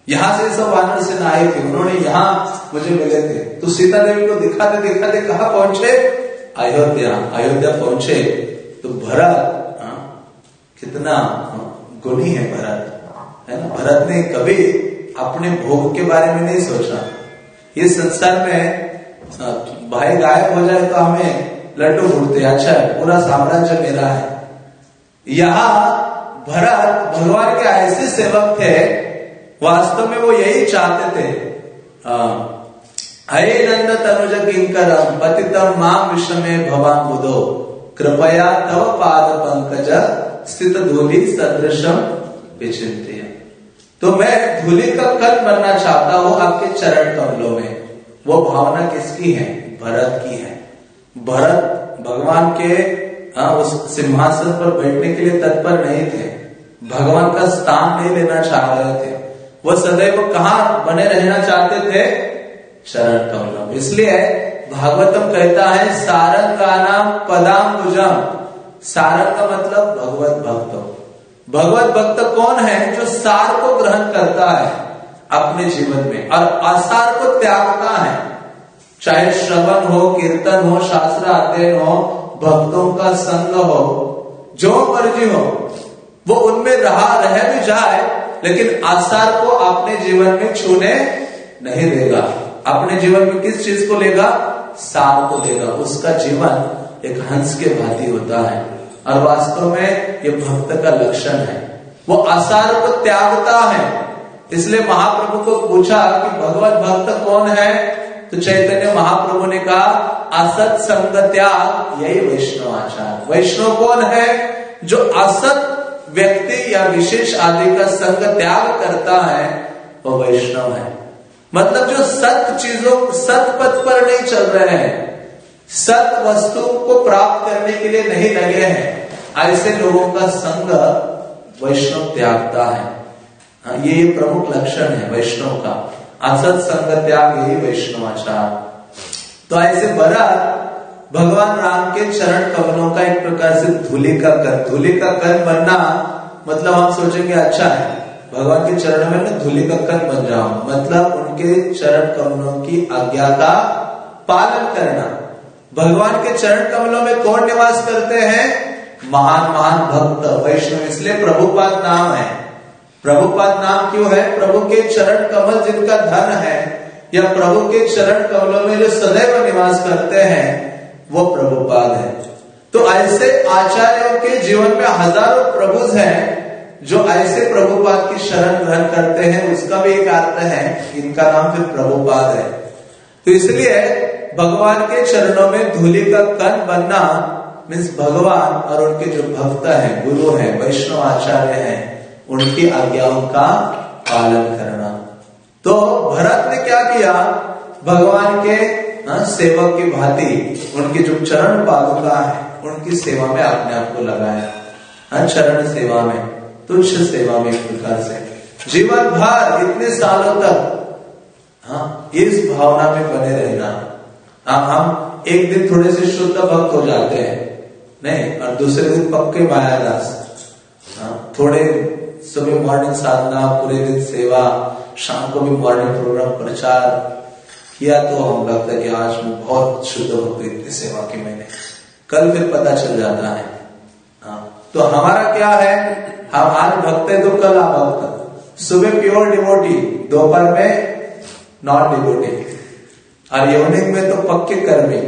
यहाँ से सब वानर सेना आए थे। उन्होंने यहाँ मुझे मिले थे। तो सीता देवी को दिखाते दिखाते कहा पहुँचे? अयोध्या। अयोध्या पहुँचे। तो भरत हाँ, कितना गुणी है भरत। है ना? भरत ने कभी अपने भोग के बारे में नहीं सोचा ये संसार में भाई गायब हो जाए तो हमें लड्डू भूलते अच्छा पूरा साम्राज्य मेरा है। यहाँ भरत भगवान के ऐसे सेवक थे, वास्तव में वो यही चाहते थे। हरे नंद तनुज किंकर, पतितम माम विश्व में भवान बुधो। कृपया तव पाद पंकज, स्थित धूलि सदृशम विचिंत्य तो मैं धूलि का कल बनना चाहता हूँ? आपके चरण कमलों में। वो भावना किसकी है? भरत की है। भरत भगवान के आ, उस सिंहासन पर बैठने के लिए तत्पर नहीं थे। भगवान का स्थान नहीं लेना चाह रहे थे। वो सदैव कहा बने रहना चाहते थे? चरण कमलम इसलिए भागवतम कहता है सारंग का नाम पदाम भुजम सारंग का मतलब भगवत भक्तों। भगवत भक्त कौन है जो सार को ग्रहण करता है अपने जीवन में? और असार को त्यागता है। चाहे श्रवण हो, कीर्तन हो, शास्त्र अध्ययन हो, भक्तों का संग हो, जो मर्ज़ी हो, वो उनमें रहा, रह भी जाए, लेकिन आसार को अपने जीवन में छूने नहीं देगा। अपने जीवन में किस चीज़ को लेगा? सार को देगा। उसका जीवन एक हंस के भांति होता है। और वास्तव में ये भक्त का लक्षण है। वो असार को त्यागता है। इसलिए महाप्रभु को पूछा कि भगवत भक्त कौन है? तो चैतन्य महाप्रभु ने कहा, असत संग त्याग, यही वैष्णव आचार वैष्णव कौन है? जो असत व्यक्ति या विशेष आदि का संग त्याग करता है, वो वैष्णव है। मतलब जो सत चीज़ों, सत पथ पर नहीं चल रहे हैं सत वस्तु को प्राप्त करने के लिए नहीं लगे हैं। ऐसे लोगों का संग वैष्णव त्यागता है। हाँ, ये प्रमुख लक्षण है वैष्णव का। असत संग त्याग यही वैष्णवाचार तो ऐसे बरा भगवान राम के चरण कवनों का एक प्रकार से धूलि का कर। धूलि का कर बनना मतलब हम सोचेंगे अच्छा है भगवान के चरण में ना धूलि का कन बन जाऊँ। मतलब उनके चरण कमलों की आज्ञा का पालन करना। भगवान के चरण कमलों में कौन निवास करते हैं? महान महान भक्त, वैष्णव। इसलिए प्रभुपाद नाम है। प्रभुपाद नाम क्यों है? प्रभु के चरण कमल जिनका धन है, या प्रभु के चरण कमलों में जो सदैव निवास करते हैं, वो प्रभुपाद है। तो ऐसे आचार्यों के जीवन में हज़ारों प्रभु हैं, जो ऐसे प्रभुपाद की शरण ग्रहण करते हैं। उसका भी एक अर्थ है, इनका नाम फिर प्रभुपाद है। तो इसलिए भगवान के चरणों में धूलि का कन बनना मीन्स भगवान और उनके जो भक्त हैं गुरु हैं वैष्णव आचार्य हैं उनकी आज्ञाओं का पालन करना। तो भरत ने क्या किया? भगवान के हाँ, सेवक की भांति उनकी जो चरण पादुका है उनकी सेवा में अपने आप को लगाया। हाँ, चरण सेवा में तुच्छ सेवा में एक प्रकार से। जीवन भर इतने सालों तक हाँ इस भावना में बने रहना। हाँ हम एक दिन थोड़े से शुद्ध भक्त हो जाते हैं। नहीं, और दूसरे दिन पक्के मायादास। हाँ थोड़े सुबह मॉर्निंग साधना, पूरे दिन सेवा, शाम को भी मॉर्निंग प्रोग्राम प्रचार किया तो हम लगता है कि आज मैं बहुत शुद्ध भक्त इतनी सेवा की मैंने। कल फिर पता चल जाता है। हाँ तो हमारा क्या है? हम आज भक्त है तो कल आप भक्त सुबह प्योर डिवोटी दोपहर में नॉन डिवोटी और इवनिंग में तो पक्के कर्मी।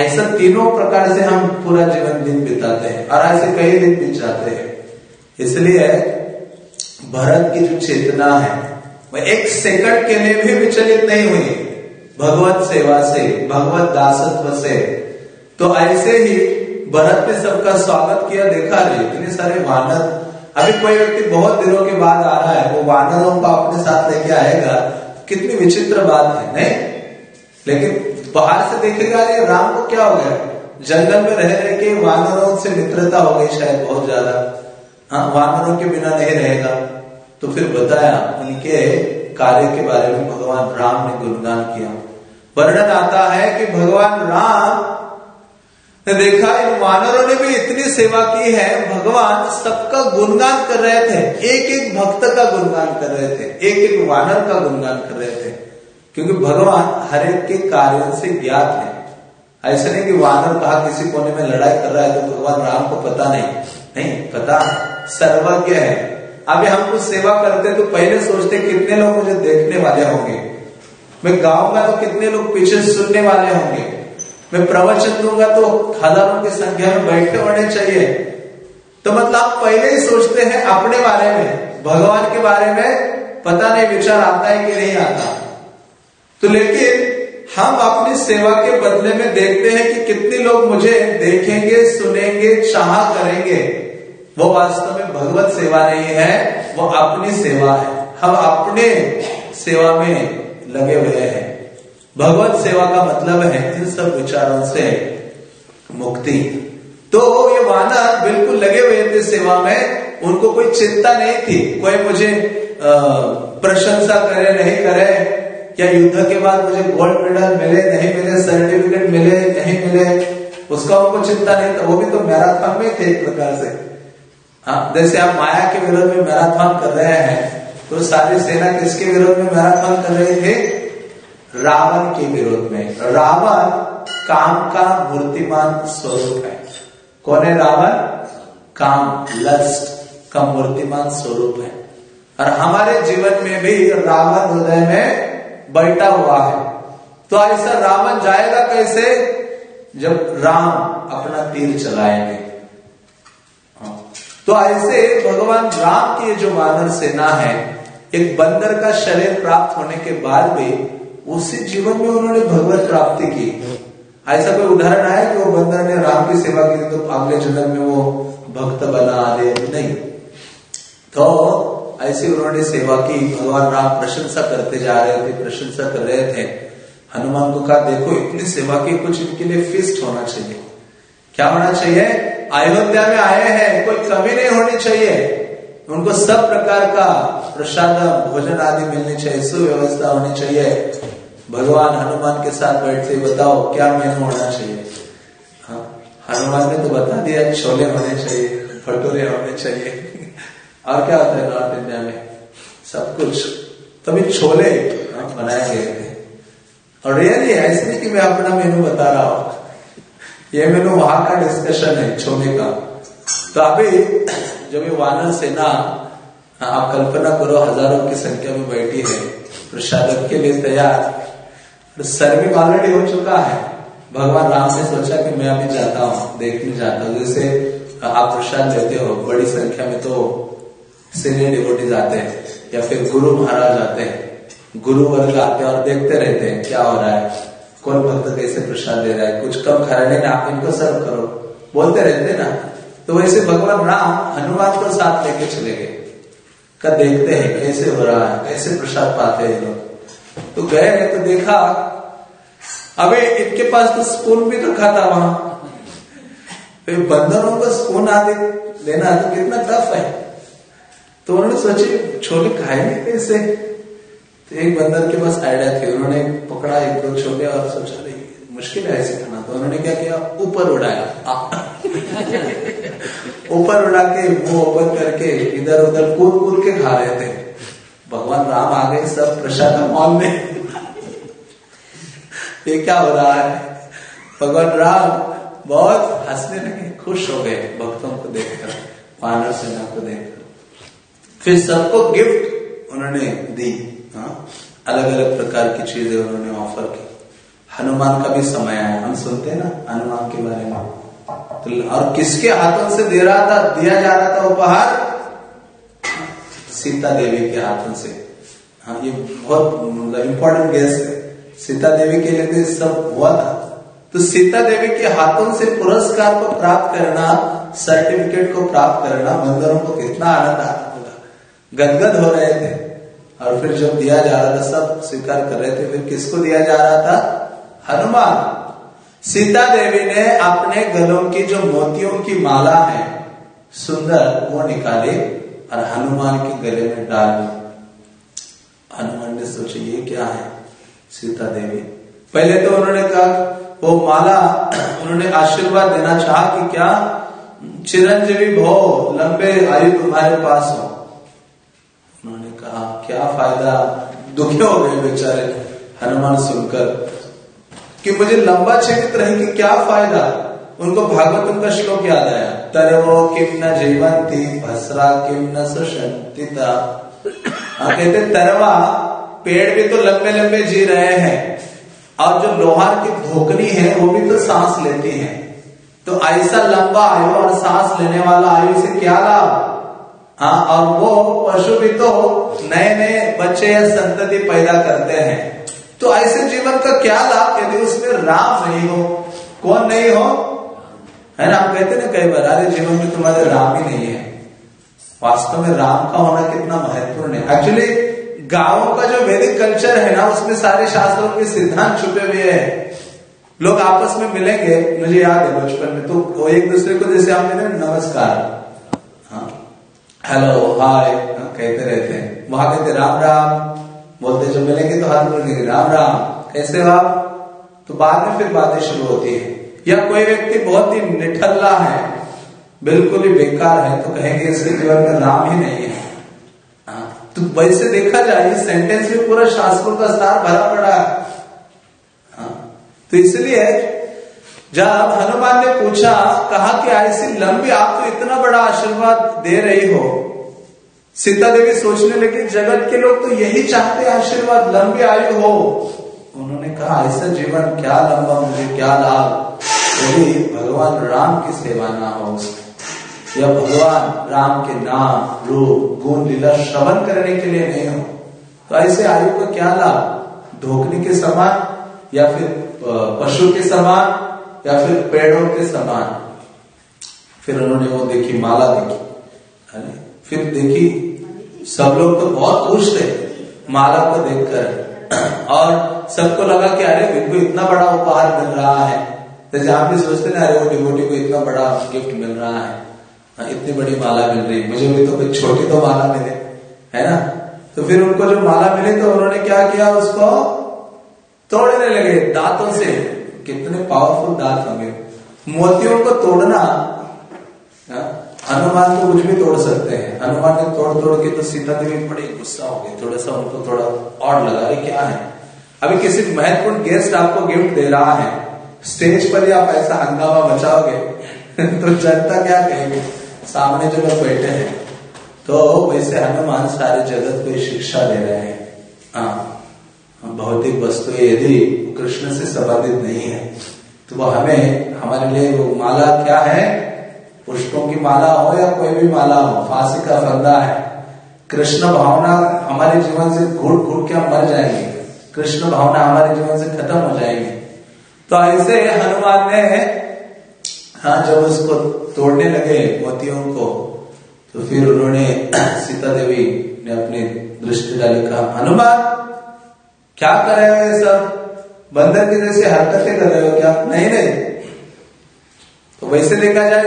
ऐसा तीनों प्रकार से हम पूरा जीवन दिन बिताते हैं और ऐसे कई दिन बीत जाते हैं। इसलिए भरत की जो चेतना है वह एक सेकंड के लिए भी विचलित नहीं हुई। भगवत सेवा से, भगवत दासत्व से। तो ऐसे ही भरत ने सबका स्वागत किया, देखा रे इतने सारे वानर। अभी कोई व्यक्ति बहुत दिनों के बाद आ रहा है, वो वानरों को अपने साथ लेके आएगा। कितनी विचित्र बात है, नहीं? लेकिन बाहर से देखेगा अरे राम को क्या हो गया? जंगल में रह रहे के वानरों से मित्रता हो गई शायद बहुत ज़्यादा। हाँ वानरों के बिना नहीं रहेगा। तो फिर बताया उनके कार्य के बारे में भगवान राम ने गुणगान किया। वर्णन आता है कि भगवान राम ने देखा, इन वानरों ने भी इतनी सेवा की है। भगवान सबका गुणगान कर रहे थे। एक एक भक्त का गुणगान कर रहे थे। एक एक वानर का गुणगान कर रहे थे। क्योंकि भगवान हर एक के कार्यों से ज्ञात है। ऐसे नहीं कि वानर कहा किसी कोने में लड़ाई कर रहा है तो भगवान राम को पता नहीं। नहीं, पता सर्वज्ञ है। अभी हम कुछ सेवा करते तो पहले सोचते कितने लोग मुझे देखने वाले होंगे। मैं गाऊँगा तो कितने लोग पीछे सुनने वाले होंगे। मैं प्रवचन दूँगा तो हज़ारों की संख्या में बैठे होने चाहिए। तो मतलब आप पहले ही सोचते हैं अपने बारे में। भगवान के बारे में पता नहीं, विचार आता है कि नहीं आता। तो लेकिन हम अपनी सेवा के बदले में देखते हैं कि कितने लोग मुझे देखेंगे, सुनेंगे, चाह करेंगे। वो वास्तव में भगवत सेवा नहीं है, वो अपनी सेवा है। हम अपने सेवा में लगे हुए हैं। भगवत सेवा का मतलब है इन सब विचारों से मुक्ति। तो ये वानर बिल्कुल लगे हुए थे सेवा में, उनको कोई चिंता नहीं थी। कोई मुझे प्रशंसा करे, नहीं करे। क्या युद्ध के बाद मुझे गोल्ड मेडल मिले, नहीं मिले सर्टिफिकेट मिले, नहीं मिले? उसका उनको चिंता नहीं था वो भी तो मैराथन में थे एक प्रकार से। हाँ जैसे आप माया के विरोध में मैराथन कर रहे हैं तो सारी सेना किसके विरोध में मैराथन कर रही थी? रावण के विरोध में। रावण काम का मूर्तिमान स्वरूप है। कौन है रावण? काम, लस्ट का मूर्तिमान स्वरूप है। और हमारे जीवन में भी रावण हृदय में बैठा हुआ है। तो ऐसा रावण जाएगा कैसे? जब राम अपना तीर चलाएँगे। हाँ। तो ऐसे भगवान राम की जो वानर सेना है, एक बंदर का शरीर प्राप्त होने के बाद भी उसी जीवन में उन्होंने भगवत प्राप्ति की। ऐसा कोई उदाहरण है कि वो बंदर ने राम की सेवा की तो अगले जन्म में वो भक्त बना आदि नहीं। तो ऐसी उन्होंने सेवा की, भगवान राम प्रशंसा करते जा रहे थे, प्रशंसा कर रहे थे। हनुमान को कहा, देखो, इतनी सेवा की कुछ इनके लिए फिस्ट होना चाहिए। क्या होना चाहिए? अयोध्या में आए हैं, कोई कमी नहीं होनी चाहिए। उनको सब प्रकार का प्रसाद, भोजन आदि मिलनी चाहिए, सुव्यवस्था होनी चाहिए। भगवान हनुमान के साथ बैठते बताओ, क्या मेनू होना चाहिए? हाँ हनुमान ने तो बता दिया, छोले होने चाहिए, भटूरे होने चाहिए। और क्या होता है नॉर्थ इंडिया में? सब कुछ। तभी छोले बनाए गए थे और रियली ऐसे नहीं कि मैं अपना मेनू बता रहा हूँ। ये मेनू वहाँ का डिस्कशन है, छोले का। तो अभी जब ये वानर सेना आप कल्पना करो हज़ारों की संख्या में बैठी है, प्रसादक के लिए तैयार। सर्विंग ऑलरेडी हो चुका है। भगवान राम ने सोचा कि मैं अभी जाता हूँ, देखने जाता हूँ। जैसे आप प्रसाद लेते हो, बड़ी संख्या में तो सीनियर डिवोटी जाते हैं, या फिर गुरु महाराज आते हैं, गुरु वर्ग आते हैं और देखते रहते हैं, क्या हो रहा है? कौन भक्त कैसे प्रसाद दे रहा है? कुछ कम खा रहे आप इनको सर्व करो। बोलते रहते ना। तो वैसे भगवान राम, हनुमान को साथ लेके चले गए। का देखते हैं कैसे हो रहा है, कैसे प्रसाद पाते हैं लोग। तो गए तो देखा, अबे इनके पास तो स्पून भी रखा था वहाँ। तो बंदरों को स्पून आदि लेना तो कितना टफ है। तो उन्होंने सोचे छोले खाएँगे कैसे तो एक बंदर के पास आइडिया थे, उन्होंने पकड़ा एक दो छोले और सोचा मुश्किल है ऐसे खाना। तो उन्होंने क्या किया? ऊपर उड़ाया। [LAUGHS] ऊपर उड़ा के मुँह ओपन करके इधर उधर कूद कूद के खा रहे थे। भगवान राम आ गए सब प्रसाद मॉल में। [LAUGHS] ये क्या हो रहा है? भगवान राम बहुत हंसने लगे, खुश हो गए भक्तों को देखकर, वानर सेना को देखकर। फिर सबको गिफ्ट उन्होंने दी हाँ? अलग अलग प्रकार की चीज़ें उन्होंने ऑफ़र की। हनुमान का भी समय आया, हम सुनते हैं ना हनुमान के बारे में। तो और किसके हाथों से दे रहा था, दिया जा रहा था उपहार? सीता देवी के हाथों से। हाँ ये बहुत इंपॉर्टेंट गेस है। सीता देवी के लिए सब हुआ था। तो सीता देवी के हाथों से पुरस्कार को प्राप्त करना सर्टिफिकेट को प्राप्त करना, बंदरों को कितना आनंद आता। गदगद हो रहे थे। और फिर जब दिया जा रहा था, सब स्वीकार कर रहे थे, फिर किसको दिया जा रहा था? हनुमान। सीता देवी ने अपने गलों की जो मोतियों की माला है, सुंदर, वो निकाली और हनुमान के गले में डाल दी। हनुमान ने सोचे, ये क्या है सीता देवी? पहले तो उन्होंने कहा, वो माला [CLEARS THROAT] उन्होंने आशीर्वाद देना चाहा कि क्या? चिरंजीवी भो, लंबे आयु तुम्हारे पास हो। क्या फ़ायदा? दुखी हो गए बेचारे हनुमान सुनकर। कि मुझे लंबा जीवित रहे कि क्या फ़ायदा? उनको भागवत का श्लोक याद आया। तरवो किम न जीवंती भसरा किम न सुशंतिता हाँ, कहते तरवा पेड़ भी तो लंबे लंबे जी रहे हैं। और जो लोहार की धोकनी है वो भी तो सांस लेती है। तो ऐसा लंबा आयु और सांस लेने वाला आयु से क्या लाभ? हाँ और वो पशु भी तो नए नए बच्चे या संतति पैदा करते हैं। तो ऐसे जीवन का क्या लाभ? यदि उसमें राम नहीं हो, कौन नहीं हो? है ना आप कहते ना, कई बार, अरे जीवन में तुम्हारे राम ही नहीं है। वास्तव में राम का होना कितना महत्वपूर्ण है। एक्चुअली गाँवों का जो वैदिक कल्चर है ना, उसमें सारे शास्त्रों के सिद्धांत छुपे हुए हैं। लोग आपस में मिलेंगे, मुझे याद है बचपन में तो एक दूसरे को जैसे आप कहते नमस्कार। हेलो हाय कहते रहते हैं। वहाँ कहते राम राम। बोलते जब मिलेंगे तो हाथ बोलेंगे राम राम। कैसे हो आप? तो बाद में फिर बातें शुरू होती है। या कोई व्यक्ति बहुत ही निठल्ला है बिल्कुल ही बेकार है तो कहेंगे इसके जीवन में राम ही नहीं है। हाँ, तो वैसे देखा जाए इस सेंटेंस में पूरा शास्त्रों का सार भरा पड़ा है। हाँ, तो इसलिए जब हनुमान ने पूछा, कहा कि ऐसी लंबी, आप तो इतना बड़ा आशीर्वाद दे रही हो। सीता देवी सोचने लगी, जगत के लोग तो यही चाहते आशीर्वाद, लंबी आयु हो। उन्होंने कहा, ऐसा जीवन क्या लंबा, मुझे क्या लाभ? यदि भगवान राम की सेवा ना हो। या भगवान राम के नाम, रूप, गुण, लीला श्रवण करने के लिए नहीं हो। तो ऐसे आयु का क्या लाभ? धोखने के समान या फिर पशु के समान? या फिर पेड़ों के समान। फिर उन्होंने वो देखी माला देखी फिर देखी सब लोग तो बहुत खुश थे माला को देखकर। और सबको लगा कि अरे इनको इतना बड़ा उपहार मिल रहा है। जैसे आप भी सोचते ना अरे वो डिवोटी को इतना बड़ा गिफ्ट मिल रहा है। हाँ, इतनी बड़ी माला मिल रही मुझे भी तो कोई छोटी तो माला मिले है ना? तो फिर उनको जो माला मिली तो उन्होंने क्या किया उसको? तोड़ने लगे दांतों से। कितने पावरफुल दांत होंगे। मोतियों को तोड़ना हाँ, हनुमान तो कुछ भी तोड़ सकते हैं। हनुमान ने तोड़ तोड़ के तो सीता देवी बड़ी गुस्सा हो गई। थोड़ा सा उनको थोड़ा और लगा रहे क्या है? अभी किसी महत्वपूर्ण गेस्ट आपको गिफ्ट दे रहा है। स्टेज पर आप ऐसा हंगामा बचाओगे तो जनता क्या कहेगी? सामने जो लोग बैठे हैं। तो वैसे हनुमान सारे जगत को शिक्षा दे रहे हैं। हाँ। भौतिक वस्तु यदि कृष्ण से संबंधित नहीं है तो वो हमें, हमारे लिए वो माला क्या है? पुष्पों की माला हो या कोई भी माला हो? फांसी का फंदा है। कृष्ण भावना हमारे जीवन से घुट घुट के हम मर जाएँगे। कृष्ण भावना हमारे जीवन से खत्म हो जाएगी। तो ऐसे हनुमान ने हाँ जब उसको तोड़ने लगे मोतियों को तो फिर उन्होंने [CLEARS THROAT] सीता देवी ने अपनी दृष्टि डाली कहा, हनुमान क्या कर रहे हो ये सब? बंदर की जैसे हरकतें कर रहे हो क्या? नहीं नहीं। तो वैसे देखा जाए,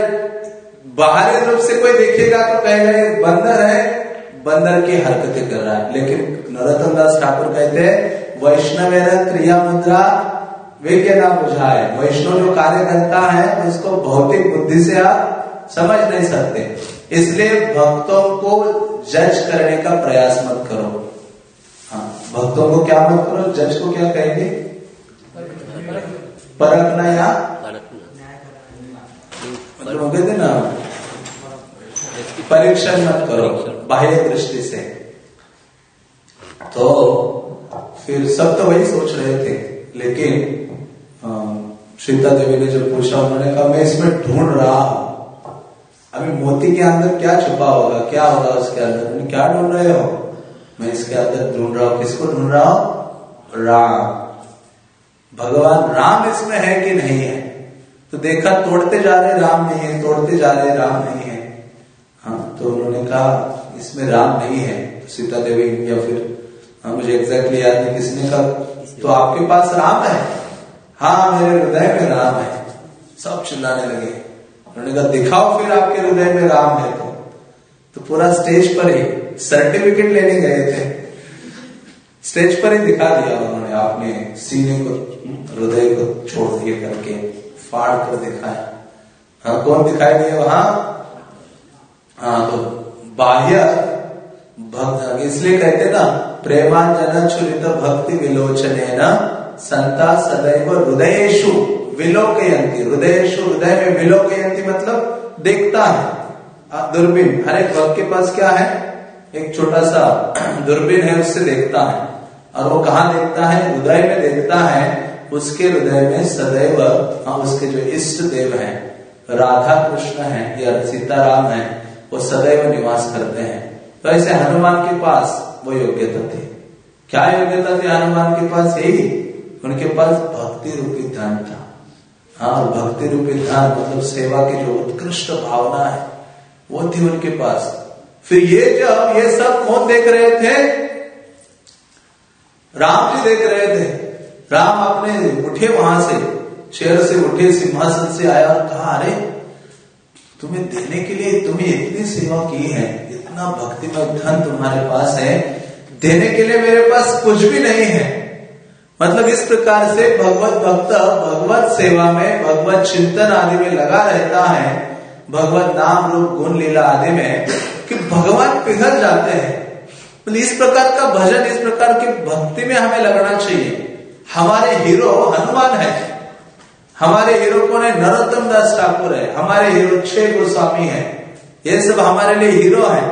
बाहरी रूप से कोई देखेगा तो कहेगा, ये बंदर है, बंदर की हरकतें कर रहा है। लेकिन नरोत्तम दास ठाकुर कहते हैं वैष्णव क्रिया मुद्रा वे क्या नाम बुझाए वैष्णव जो कार्य करता है, उसको भौतिक बुद्धि से आप समझ नहीं सकते। इसलिए भक्तों को जज करने का प्रयास मत करो। भक्तों को क्या मत करो, जज को क्या कहेंगे? परखना या ना? परीक्षण मत करो, बाह्य दृष्टि से। तो फिर सब तो वही सोच रहे थे, लेकिन सीता देवी ने जब पूछा, उन्होंने कहा, मैं इसमें ढूंढ रहा हूँ। अभी मोती के अंदर क्या छुपा होगा, क्या होगा उसके अंदर? क्या ढूंढ रहे हो? मैं इसके अंदर ढूंढ रहा हूँ। किसको ढूंढ रहा हूँ? राम। भगवान, राम इसमें है कि नहीं है? तो देखा, तोड़ते जा रहे राम नहीं है, तोड़ते जा रहे राम नहीं है। हाँ तो उन्होंने कहा, इसमें राम नहीं है। तो सीता देवी या फिर हाँ मुझे एग्जैक्टली याद नहीं किसने कहा। तो आपके पास राम है? हाँ मेरे हृदय में राम है। सब चिल्लाने लगे। उन्होंने कहा, दिखाओ फिर आपके हृदय में राम है तो। तो पूरा स्टेज पर ही सर्टिफिकेट लेने गए थे। स्टेज पर ही दिखा दिया उन्होंने आपने सीने को, हृदय को छोड़ दिए करके, फाड़ कर दिखाया हाँ कौन दिखाई दिया वहाँ? हाँ तो बाह्य भक्त, इसलिए कहते ना, प्रेमांजन छुरित भक्ति विलोचन न संता सदैव हृदयेशु विलोकयंती हृदयेशु हृदय में विलोकयंती मतलब देखता है। दूरबीन। हर एक भक्त के पास क्या है? एक छोटा सा दूरबीन है उससे देखता है। और वो कहा देखता है? हृदय में देखता है। उसके हृदय में सदैव हाँ उसके जो इष्ट देव हैं, राधा कृष्ण है, या सीताराम है, वो सदैव निवास करते हैं। तो ऐसे हनुमान के पास वो योग्यता थी। क्या योग्यता थी हनुमान के पास? यही, उनके पास भक्ति रूपी ध्यान था। हाँ भक्ति रूपी ध्यान मतलब सेवा की जो उत्कृष्ट भावना है। वो थी उनके पास। फिर ये जब ये सब कौन देख रहे थे? राम जी देख रहे थे। राम अपने उठे वहाँ से, शेर से उठे, सिंहासन से आया और कहा, अरे, तुम्हें देने के लिए तुम्हें इतनी सेवा की है, इतना भक्तिमय धन तुम्हारे पास है, देने के लिए मेरे पास कुछ भी नहीं है। मतलब इस प्रकार से भगवत भक्त भगवत सेवा में, भगवत चिंतन आदि में लगा रहता है। भगवत नाम रूप गुण लीला आदि में कि भगवान पिघल जाते हैं। मतलब इस प्रकार का भजन, इस प्रकार की भक्ति में हमें लगना चाहिए। हमारे हीरो हनुमान है। हमारे हीरो कौन है? नरोत्तम दास ठाकुर है। हमारे हीरो छह गोस्वामी है। ये सब हमारे लिए हीरो है।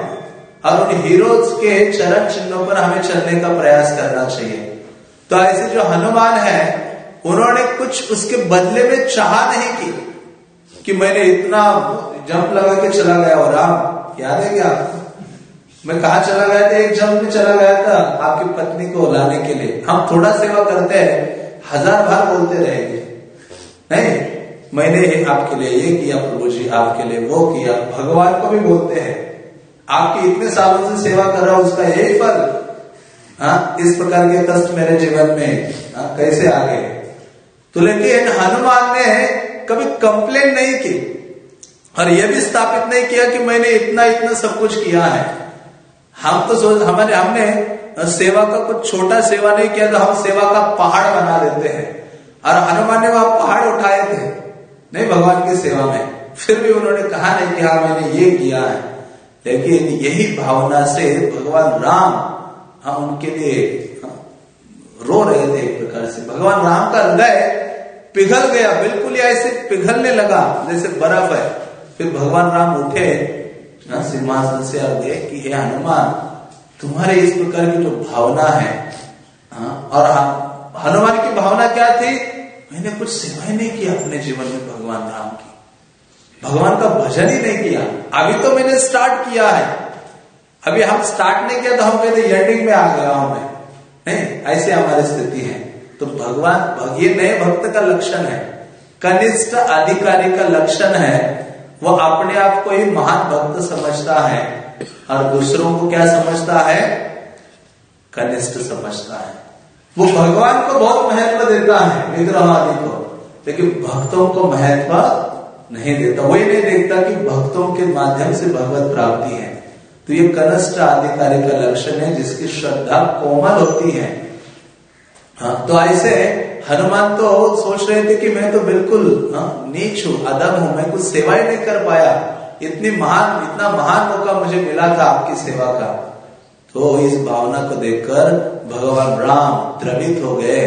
और उन हीरोज के चरण चिन्हों पर हमें चलने का प्रयास करना चाहिए। तो ऐसे जो हनुमान है, उन्होंने कुछ उसके बदले में चाह नहीं की। कि मैंने इतना जंप लगा के चला गया और राम याद है क्या? मैं कहा चला गया था? एक जंप में चला गया था आपकी पत्नी को लाने के लिए। हम थोड़ा सेवा करते हैं हज़ार बार बोलते रहेंगे। नहीं मैंने आपके लिए ये किया प्रभु जी आपके लिए वो किया। भगवान को भी बोलते हैं आपकी इतने सालों से सेवा कर रहा हूँ उसका यही फल। हाँ इस प्रकार के कष्ट मेरे जीवन में हाँ, कैसे आ गए? तो लेकिन हनुमान ने कभी कंप्लेन नहीं की और यह भी स्थापित नहीं किया कि मैंने इतना इतना सब कुछ किया है। हम तो सोच, हमारे, हमने सेवा का कुछ छोटा सेवा नहीं किया तो हम सेवा का पहाड़ बना देते हैं। और हनुमान ने वहाँ पहाड़ उठाए थे, नहीं भगवान की सेवा में। फिर भी उन्होंने कहा नहीं कि हाँ मैंने ये किया है। लेकिन यही भावना से भगवान राम हाँ उनके लिए रो रहे थे एक प्रकार से। भगवान राम का हृदय पिघल गया बिल्कुल ऐसे पिघलने लगा जैसे बर्फ़ है। फिर भगवान राम उठे हाँ, सिंहासन से और गए कि हे हनुमान तुम्हारे इस प्रकार की जो भावना है हाँ, और हनुमान की भावना क्या थी? मैंने कुछ सेवा ही नहीं किया अपने जीवन में भगवान राम की। भगवान का भजन ही नहीं किया। अभी तो मैंने स्टार्ट किया है। अभी हम स्टार्ट नहीं किया तो हम कहते एंडिंग में आ गया हूँ मैं। नहीं ऐसे हमारी स्थिति है। तो भगवान, ये नए भक्त का लक्षण है। कनिष्ठ अधिकारी का लक्षण है, वो अपने आप को ही महान भक्त समझता है। और दूसरों को क्या समझता है? कनिष्ठ समझता है। वो भगवान को बहुत महत्व देता है विग्रह आदि को। लेकिन भक्तों को महत्व नहीं देता। वही नहीं देखता कि भक्तों के माध्यम से भगवत प्राप्ति है। तो ये कनिष्ठ अधिकारी का लक्षण है, जिसकी श्रद्धा कोमल होती है। हाँ तो ऐसे हनुमान तो सोच रहे थे कि मैं तो बिल्कुल हाँ, नीच हूँ अदम हूँ मैं कुछ सेवा ही नहीं कर पाया। इतनी महान इतना महान मौका मुझे मिला था आपकी सेवा का। तो इस भावना को देखकर भगवान राम द्रवित हो गए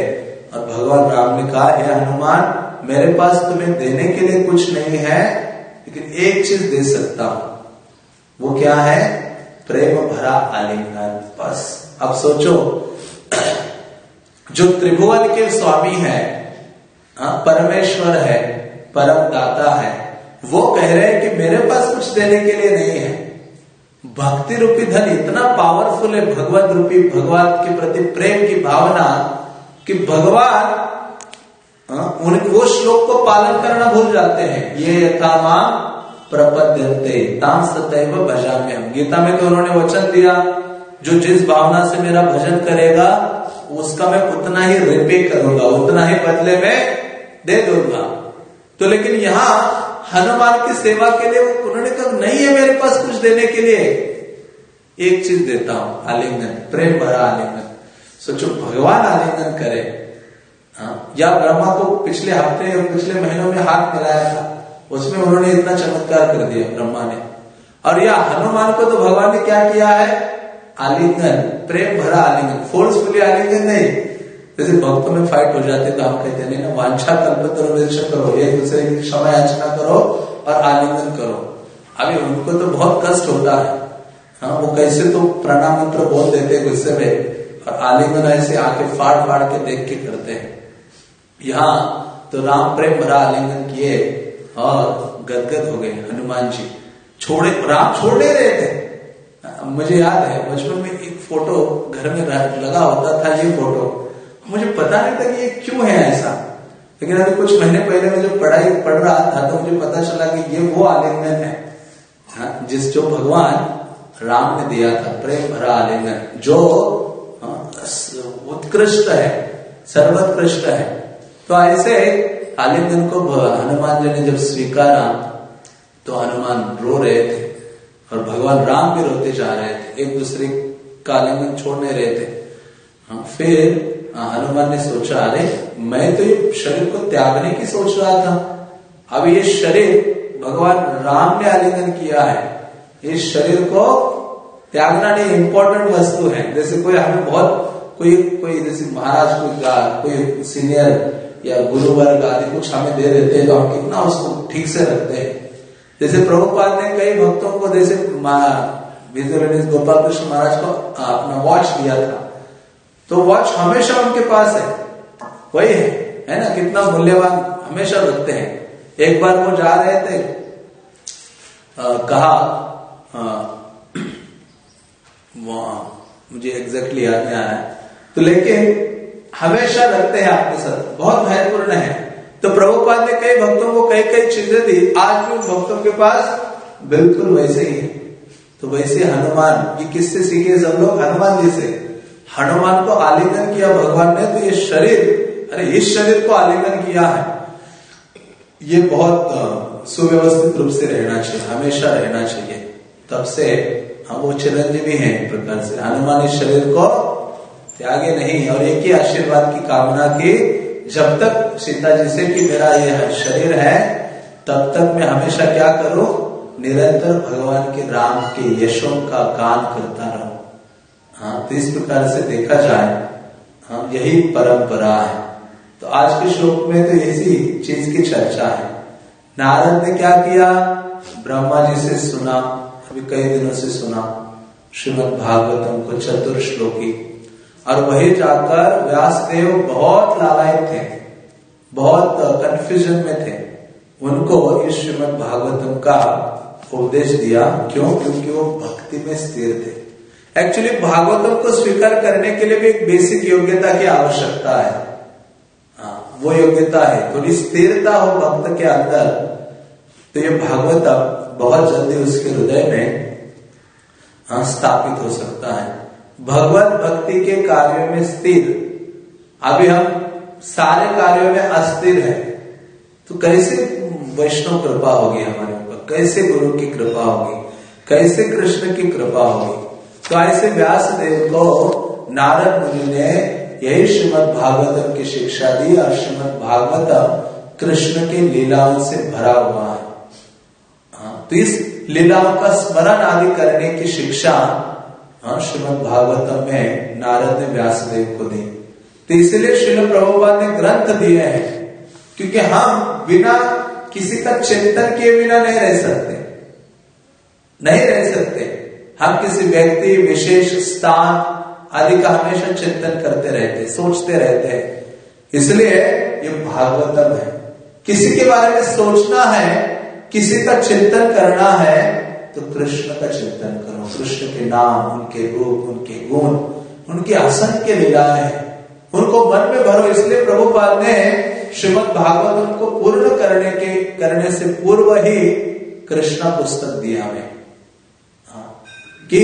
और भगवान राम ने कहा हे हनुमान मेरे पास तुम्हें देने के लिए कुछ नहीं है लेकिन एक चीज़ दे सकता हूँ। वो क्या है? प्रेम भरा आलिंगन बस। अब सोचो जो त्रिभुवन के स्वामी है हाँ, परमेश्वर है परम दाता है वो कह रहे हैं कि मेरे पास कुछ देने के लिए नहीं है। भक्ति रूपी धन इतना पावरफुल है भगवत रूपी भगवान के प्रति प्रेम की भावना कि भगवान हाँ, उन वो श्लोक को पालन करना भूल जाते हैं। ये यथामा प्रपद्यंते ताम सतैव भजाम्य हम गीता में तो उन्होंने वचन दिया जो जिस भावना से मेरा भजन करेगा उसका मैं उतना ही रिपे करूँगा, उतना ही बदले में दे दूँगा। तो लेकिन यहाँ हनुमान की सेवा के लिए वो उन्होंने कहा, नहीं है मेरे पास कुछ देने के लिए। एक चीज़ देता हूँ, आलिंगन, प्रेम भरा आलिंगन। सोचो, भगवान आलिंगन करे। हाँ या ब्रह्मा को पिछले हफ़्ते और पिछले महीनों में हाथ मिलाया था, उसमें उन्होंने इतना चमत्कार कर दिया ब्रह्मा ने। और या हनुमान को तो भगवान ने क्या किया है? आलिंगन, प्रेम भरा आलिंगन फोर्सफुली आलिंगन नहीं। जैसे भक्तों में फाइट हो जाते तो हम कहते हैं ना, वांछा कल्पतरुवेश करो एक दूसरे की क्षमा याचना करो और आलिंगन करो। अभी उनको तो बहुत कष्ट होता है। हाँ वो कैसे तो प्रणाम मंत्र बोल देते गुस्से में, और आलिंगन ऐसे आके फाड़ फाड़ के देख के करते हैं। यहाँ तो राम प्रेम भरा आलिंगन किए और गदगद हो गए, हनुमान जी। छोड़े, राम छोड़ नहीं रहे थे। मुझे याद है बचपन में एक फ़ोटो घर में लगा होता था ये फ़ोटो। मुझे पता नहीं था कि ये क्यों है ऐसा। लेकिन अभी कुछ महीने पहले मैं जब पढ़ाई पढ़ रहा था तो मुझे पता चला कि ये वो आलिंगन है। हाँ, जिस जो भगवान राम ने दिया था प्रेम भरा आलिंगन जो हाँ, उत्कृष्ट है सर्वोत्कृष्ट है। तो ऐसे आलिंगन को हनुमान जी ने जब स्वीकारा तो हनुमान रो रहे थे। और भगवान राम भी रोते जा रहे थे एक दूसरे का आलिंगन छोड़ नहीं रहे थे। हाँ, फिर हाँ, हनुमान ने सोचा अरे मैं तो ये शरीर को त्यागने की सोच रहा था। अब ये शरीर भगवान राम ने आलिंगन किया है। इस शरीर को त्यागना नहीं इंपॉर्टेंट वस्तु है। जैसे कोई हमें बहुत कोई कोई जैसे महाराज कोई कोई सीनियर या गुरु वर्ग आदि कुछ हमें दे देते हैं तो हम कितना उसको ठीक से रखते हैं। जैसे प्रभुपाद ने कई भक्तों को जैसे गोपाल कृष्ण महाराज को अपना वॉच दिया था। तो वॉच हमेशा उनके पास है। वही है है ना? कितना मूल्यवान हमेशा रखते हैं। एक बार वो जा रहे थे आ, कहा आ, [CLEARS THROAT] मुझे एग्जैक्टली याद नहीं आ रहा है। तो लेकिन हमेशा रखते हैं आपके साथ। बहुत महत्वपूर्ण है। तो प्रभुपाद ने कई भक्तों को कई कई चीज़ें दी। आज भी उन भक्तों के पास बिल्कुल वैसे ही है। तो वैसे हनुमान, ये किससे सीखे सब लोग? हनुमान जी से। हनुमान को आलिंगन किया भगवान ने तो ये शरीर, अरे इस शरीर को आलिंगन किया है। ये बहुत सुव्यवस्थित रूप से रहना चाहिए, हमेशा रहना चाहिए। तब से हम वो चिरंजीवी हैं प्रकार से। हनुमान इस शरीर को त्यागे नहीं, और एक ही आशीर्वाद की कामना की जब तक सीता जी से कि मेरा यह शरीर है, तब तक मैं हमेशा क्या करूँ? निरंतर भगवान के राम के यशों का गान करता रहूँ। हाँ तो इस प्रकार से देखा जाए हाँ यही परंपरा है। तो आज के श्लोक में तो इसी चीज़ की चर्चा है। नारद ने क्या किया? ब्रह्मा जी से सुना, अभी कई दिनों से सुना। श्रीमद भागवतम को चतुर श्लोकी और वही जाकर व्यासदेव बहुत लालायत थे, बहुत कंफ्यूजन में थे। उनको इस श्रीमद भागवतम का उपदेश दिया। क्यों? क्योंकि वो भक्ति में स्थिर थे। एक्चुअली भागवतम को स्वीकार करने के लिए भी एक बेसिक योग्यता की आवश्यकता है। हाँ वो योग्यता है। थोड़ी स्थिरता हो भक्त के अंदर तो ये भागवतम बहुत जल्दी उसके हृदय में हाँ स्थापित हो सकता है। भगवत भक्ति के कार्य में स्थिर। अभी हम सारे कार्यों में अस्थिर है। तो कैसे वैष्णव कृपा होगी हमारे ऊपर? कैसे गुरु की कृपा होगी? कैसे कृष्ण की कृपा होगी? तो ऐसे व्यास देव को नारद मुनि ने यही श्रीमद भागवतम की शिक्षा दी और श्रीमद भागवतम कृष्ण के लीलाओं से भरा हुआ है। हाँ, तो इस लीलाओं का स्मरण आदि करने की शिक्षा श्रीमद भागवतम में नारद ने व्यासदेव को दी। तो इसलिए श्रील प्रभुपाद ने ग्रंथ दिए हैं, क्योंकि हम बिना किसी का चिंतन किए बिना नहीं रह सकते। नहीं रह सकते। हम किसी व्यक्ति, विशेष स्थान आदि का हमेशा चिंतन करते रहते, सोचते रहते हैं। इसलिए ये भागवतम है। किसी के बारे में सोचना है, किसी का चिंतन करना है तो कृष्ण का चिंतन करो। कृष्ण के नाम उनके रूप उनके गुण उनकी असंख्य लीलाएँ उनको मन में भरो इसलिए प्रभुपाद ने श्रीमद भागवत को पूर्ण करने के करने से पूर्व ही कृष्ण पुस्तक दिया हमें हाँ, कि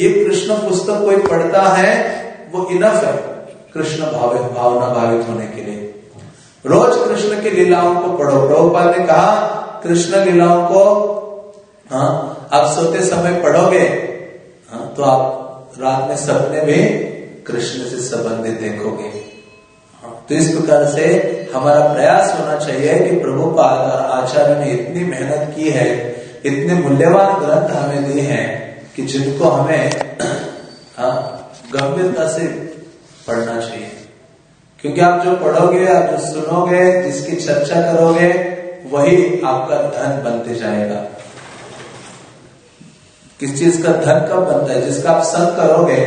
ये कृष्ण पुस्तक कोई पढ़ता है वो इनफ है। कृष्ण भाव भावना भावित होने के लिए। रोज कृष्ण की लीलाओं को पढ़ो। प्रभुपाद ने कहा कृष्ण लीलाओं को हाँ? आप सोते समय पढ़ोगे हाँ? तो आप रात में सपने में कृष्ण से संबंधित देखोगे। हाँ, तो इस प्रकार से हमारा प्रयास होना चाहिए कि प्रभुपाद और आचार्य ने इतनी मेहनत की है इतने मूल्यवान ग्रंथ हमें दिए हैं कि जिनको हमें हाँ, गंभीरता से पढ़ना चाहिए। क्योंकि आप जो पढ़ोगे आप जो सुनोगे जिसकी चर्चा करोगे वही आपका धन बनते जाएगा। किस चीज़ का धन कब बनता है, जिसका आप संग करोगे,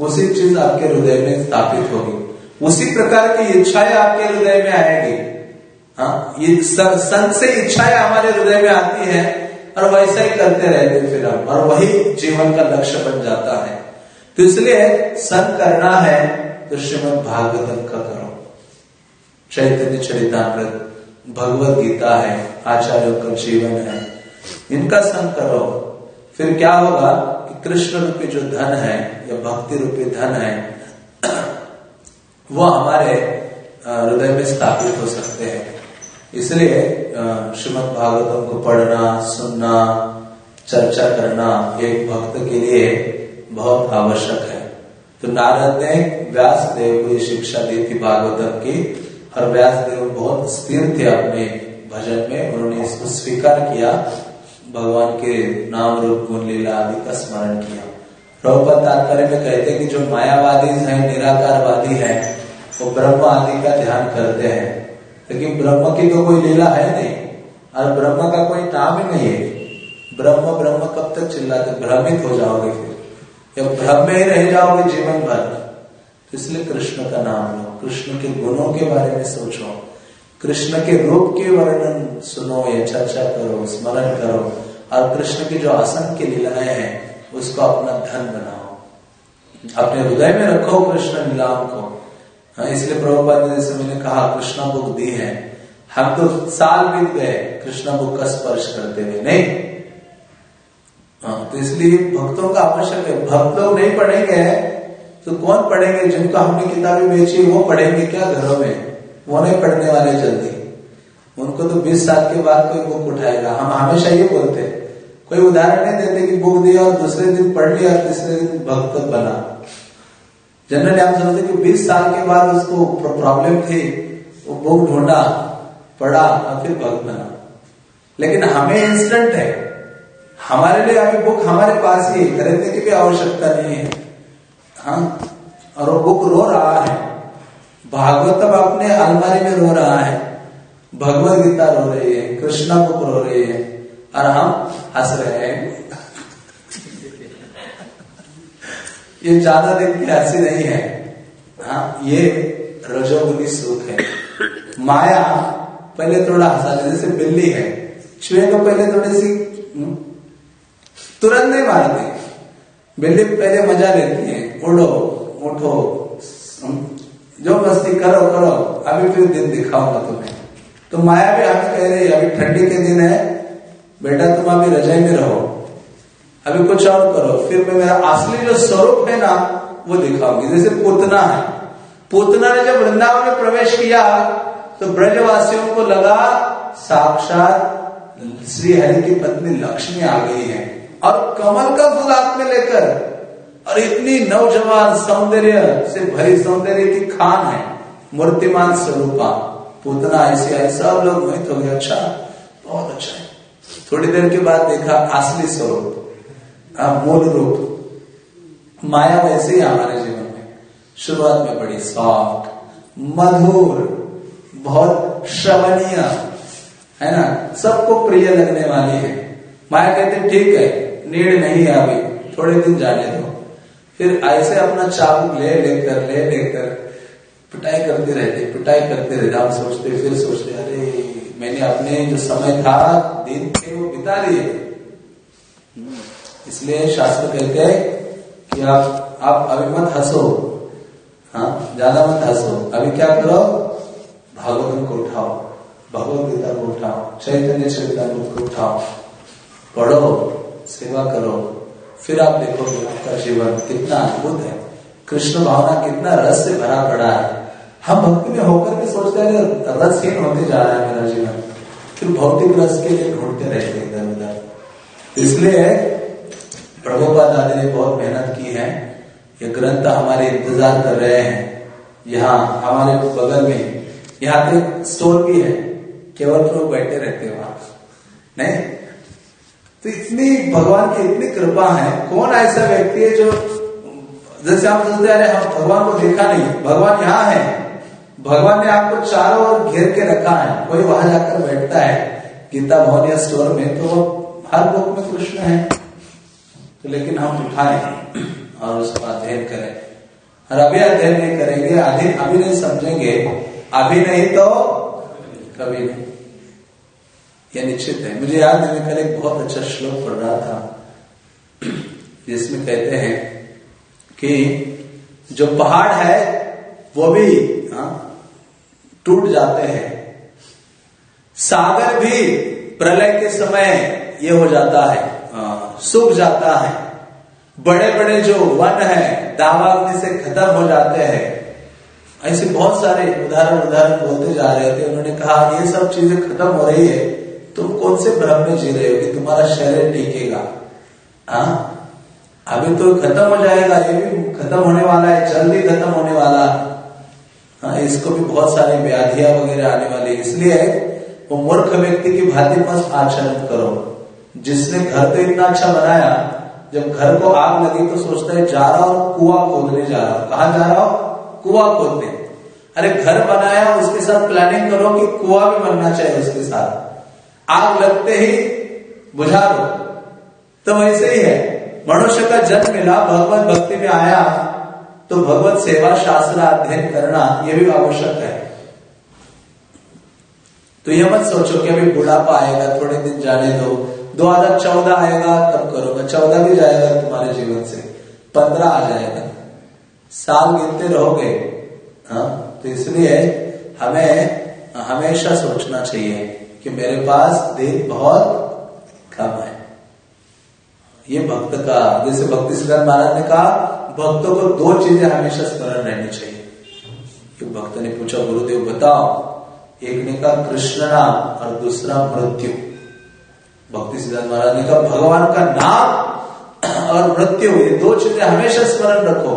उसी चीज़ आपके हृदय में स्थापित होगी। उसी प्रकार की इच्छाएँ आपके हृदय में आएगी। हाँ ये संग से इच्छाएँ हमारे हृदय में आती है, और वैसा ही करते रहते फिर हम, और वही जीवन का लक्ष्य बन जाता है। तो इसलिए संग करना है तो श्रीमद भागवतम का करो। चैतन्य चरितामृत, भगवत गीता है, आचार्यों का जीवन है, इनका संग करो। फिर क्या होगा कि कृष्ण रूपी जो धन है या भक्ति रूपी धन है, वो हमारे हृदय में स्थापित हो सकते हैं। इसलिए श्रीमद भागवतम को पढ़ना, सुनना, चर्चा करना, एक भक्त के लिए बहुत आवश्यक है। तो नारद ने व्यास देव को शिक्षा दी थी भागवतम की, और व्यास देव बहुत स्थिर थे अपने भजन में, उन्होंने इसको स्वीकार किया। भगवान के नाम रूप गुण लीला आदि का स्मरण किया। प्रभुपद तात्पर्य में कहते हैं कि जो मायावादी है, निराकारवादी है, वो ब्रह्म आदि का ध्यान करते हैं। लेकिन ब्रह्म की तो कोई लीला है नहीं, और ब्रह्म का कोई नाम ही नहीं है। ब्रह्म ब्रह्म कब तक चिल्लाते भ्रमित हो जाओगे फिर। या भ्रम में ही रह जाओगे जीवन भर। इसलिए कृष्ण का नाम लो। कृष्ण के गुणों के बारे में सोचो। कृष्ण के रूप के वर्णन सुनो या चर्चा करो, स्मरण करो। और कृष्ण की जो असंख्य लीलाएँ हैं, उसको अपना धन बनाओ। अपने हृदय में रखो कृष्ण लीलाओं को। हाँ इसलिए प्रभुपाद ने जैसे मैंने कहा, कृष्णा बुक दी है। हम तो साल बीत गए, कृष्णा बुक का स्पर्श करते हुए। नहीं। हाँ तो इसलिए भक्तों का आवश्यक है। भक्त लोग नहीं पढ़ेंगे तो कौन पढ़ेंगे? जिनको हमने किताबें बेची, वो पढ़ेंगे क्या घरों में? वो नहीं पढ़ने वाले जल्दी। उनको तो 20 साल के बाद कोई बुक उठाएगा। हम हमेशा ये बोलते कोई उदाहरण नहीं देते कि बुक दिया और दूसरे दिन पढ़ लिया और तीसरे दिन भक्त बना। जनरली हम समझते कि 20 साल के बाद उसको प्रॉब्लम थी, वो बुक ढूंढा, पढ़ा और फिर भक्त बना। लेकिन हमें इंस्टेंट है। हमारे लिए अभी बुक हमारे पास ही खरीदने की भी आवश्यकता नहीं है। हाँ और वो बुक रो रहा है। भागवतम अपने अलमारी में रो रहा है। भगवत गीता रो रही है, कृष्णा बुक रो रही है। और हम हंस रहे हैं। ये ज़्यादा दिन की हँसी नहीं है। हाँ ये रजोगुनी सुख है। माया पहले थोड़ा हंसा जैसे बिल्ली है। चूहे को पहले थोड़ी सी हम्म, तुरंत नहीं मारती बिल्ली पहले मज़ा लेती है। उड़ो उठो हम्म, जो मस्ती करो करो। अभी फिर दिन दिखाऊँगा तुम्हें। तो माया भी हमें कह रही है अभी ठंडी के दिन है। बेटा तुम अभी रजाई में रहो। अभी कुछ और करो। फिर मैं मेरा असली जो स्वरूप है ना, वो दिखाऊँगी। जैसे पूतना है। पूतना ने जब वृंदावन में प्रवेश किया तो ब्रजवासियों को लगा, साक्षात श्री हरि की पत्नी लक्ष्मी आ गई है। और कमल का फूल हाथ में लेकर, और इतनी नौजवान सौंदर्य से भरी सौंदर्य की खान है, मूर्तिमान स्वरूपा। पूतना ऐसी आई सब लोग मोहित हो गए। अच्छा बहुत अच्छा है। थोड़ी देर के बाद देखा असली स्वरूप मूल रूप माया वैसे ही हमारे जीवन में। शुरुआत में बड़ी सॉफ्ट मधुर, बहुत श्रवणीय, है ना? सबको प्रिय लगने वाली है। माया कहते, ठीक है नीड नहीं है अभी थोड़े दिन जाने दो। फिर ऐसे अपना चाबुक ले लेकर ले लेकर पिटाई करते रहते, पिटाई करते रहते। हम सोचते, फिर सोचते, अरे, मैंने अपने जो समय था, दिन थे वो बिता लिए इसलिए शास्त्र कहते हैं कि आप आप अभी मत हंसो। हाँ ज़्यादा मत हंसो। अभी क्या करो? भागवत को उठाओ। भगवत गीता को उठाओ। चैतन्य चैतन्य को उठाओ। पढ़ो, सेवा करो। फिर आप देखोगे आपका जीवन कितना अद्भुत है। कृष्ण भावना कितना रस से भरा पड़ा है। हम भक्ति में होकर के सोचते हैं रसहीन होते जा रहा है मेरा जीवन। फिर भौतिक रस के लिए ढूंढते रहते इधर उधर। इसलिए प्रभुपाद आदि ने बहुत मेहनत की है। ये ग्रंथ हमारे इंतज़ार कर रहे हैं। यहाँ, हमारे बगल में, यहाँ पे स्टोर भी है। केवल लोग बैठे रहते हैं वहाँ। नहीं? तो इतनी, भगवान की इतनी कृपा है। कौन ऐसा व्यक्ति है जो, जैसे हम सोचते अरे, हम भगवान को देखा नहीं। भगवान यहाँ है। भगवान ने आपको चारों ओर घेर के रखा है। कोई वहाँ जाकर बैठता है गीता भवन या स्टोर में तो हर बुक में कृष्ण है। तो लेकिन हम उठाए और उसका अध्ययन करें। और अभी अध्ययन नहीं करेंगे अभी अभी नहीं समझेंगे। अभी नहीं तो कभी नहीं। यह निश्चित है। मुझे याद है मैं कल एक बहुत अच्छा श्लोक पढ़ रहा था जिसमें कहते हैं कि जो पहाड़ है वो भी हाँ, टूट जाते हैं। सागर भी प्रलय के समय ये हो जाता है सूख जाता है। बड़े बड़े जो वन है दावाग्नि से खत्म हो जाते हैं। ऐसे बहुत सारे उदाहरण उदाहरण बोलते जा रहे थे। उन्होंने कहा ये सब चीज़ें खत्म हो रही है। तुम कौन से भ्रम में जी रहे हो कि तुम्हारा शरीर टिकेगा? हाँ? अभी तो खत्म हो जाएगा ये भी खत्म होने वाला है जल्दी खत्म होने वाला हाँ इसको भी बहुत सारी व्याधियाँ वगैरह आने वाली इसलिए वो मूर्ख व्यक्ति की भांति मत आचरण करो। जिसने घर तो इतना अच्छा बनाया, जब घर को आग लगी तो सोचता है, जा रहा हूँ, कुआ खोदने जा रहा हूँ। कहा जा रहा हूँ? कुआ खोदने। अरे घर बनाया, उसके साथ प्लानिंग करो कि कुआ भी बनना चाहिए उसके साथ। आग लगते ही बुझा दो। तो वैसे ही है। मनुष्य का जन्म मिला भगवत भक्ति में आया। तो भगवत सेवा शास्त्र अध्ययन करना यह भी आवश्यक है। तो यह मत सोचो कि अभी बुढ़ापा आएगा, थोड़े दिन जाने दो। 2014 आएगा, तब करोगे। चौदह भी जाएगा तुम्हारे जीवन से, पंद्रह आ जाएगा। साल गिनते रहोगे हाँ? तो इसलिए हमें, हमेशा सोचना चाहिए कि मेरे पास दिन बहुत कम है। ये भक्त का, जैसे भक्ति सिद्धांत महाराज ने कहा भक्तों को दो चीज़ें हमेशा स्मरण रहनी चाहिए। भक्त ने पूछा, गुरुदेव बताओ, एक ने कहा, कृष्ण नाम और दूसरा मृत्यु। भक्ति सिद्धांत महाराज ने कहा, भगवान का नाम और मृत्यु, ये दो चीज़ें हमेशा स्मरण रखो।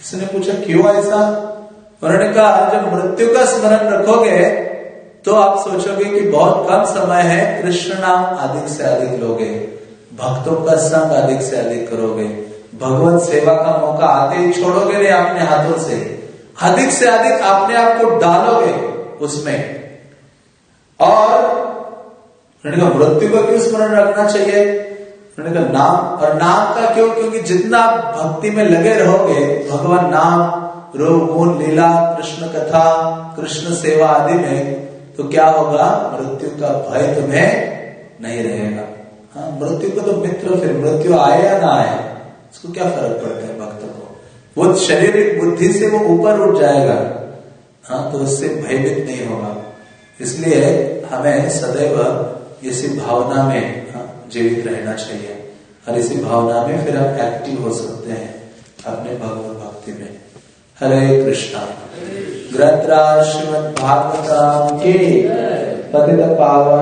किसी ने पूछा, क्यों ऐसा? उन्होंने कहा, जब मृत्यु का स्मरण रखोगे तो आप सोचोगे कि बहुत कम समय है, कृष्ण नाम अधिक से अधिक लोगे, भक्तों का संग अधिक से अधिक करोगे। भगवत सेवा का मौका आते ही छोड़ोगे नहीं अपने हाथों से। अधिक से अधिक अपने आप को डालोगे उसमें। और मृत्यु का क्यों स्मरण रखना चाहिए? कहा, नाम, और नाम का क्यों? क्योंकि जितना आप भक्ति में लगे रहोगे, भगवान नाम रोग लीला, कृष्ण कथा, कृष्ण सेवा आदि में तो क्या होगा? मृत्यु का भय तुम्हें नहीं रहेगा। हाँ मृत्यु को तो मित्र, फिर मृत्यु आए या ना आए उसको क्या फ़र्क पड़ता है भक्त को? वो शारीरिक बुद्धि से वो ऊपर उठ जाएगा। हाँ तो उससे भयभीत नहीं होगा। इसलिए हमें सदैव इसी भावना में हाँ, जीवित रहना चाहिए। और इसी भावना में फिर हम एक्टिव हो सकते हैं अपने भगवत भक्ति में। हरे कृष्णा। ग्रंथराज श्रीमद भागवतम के पतित पावन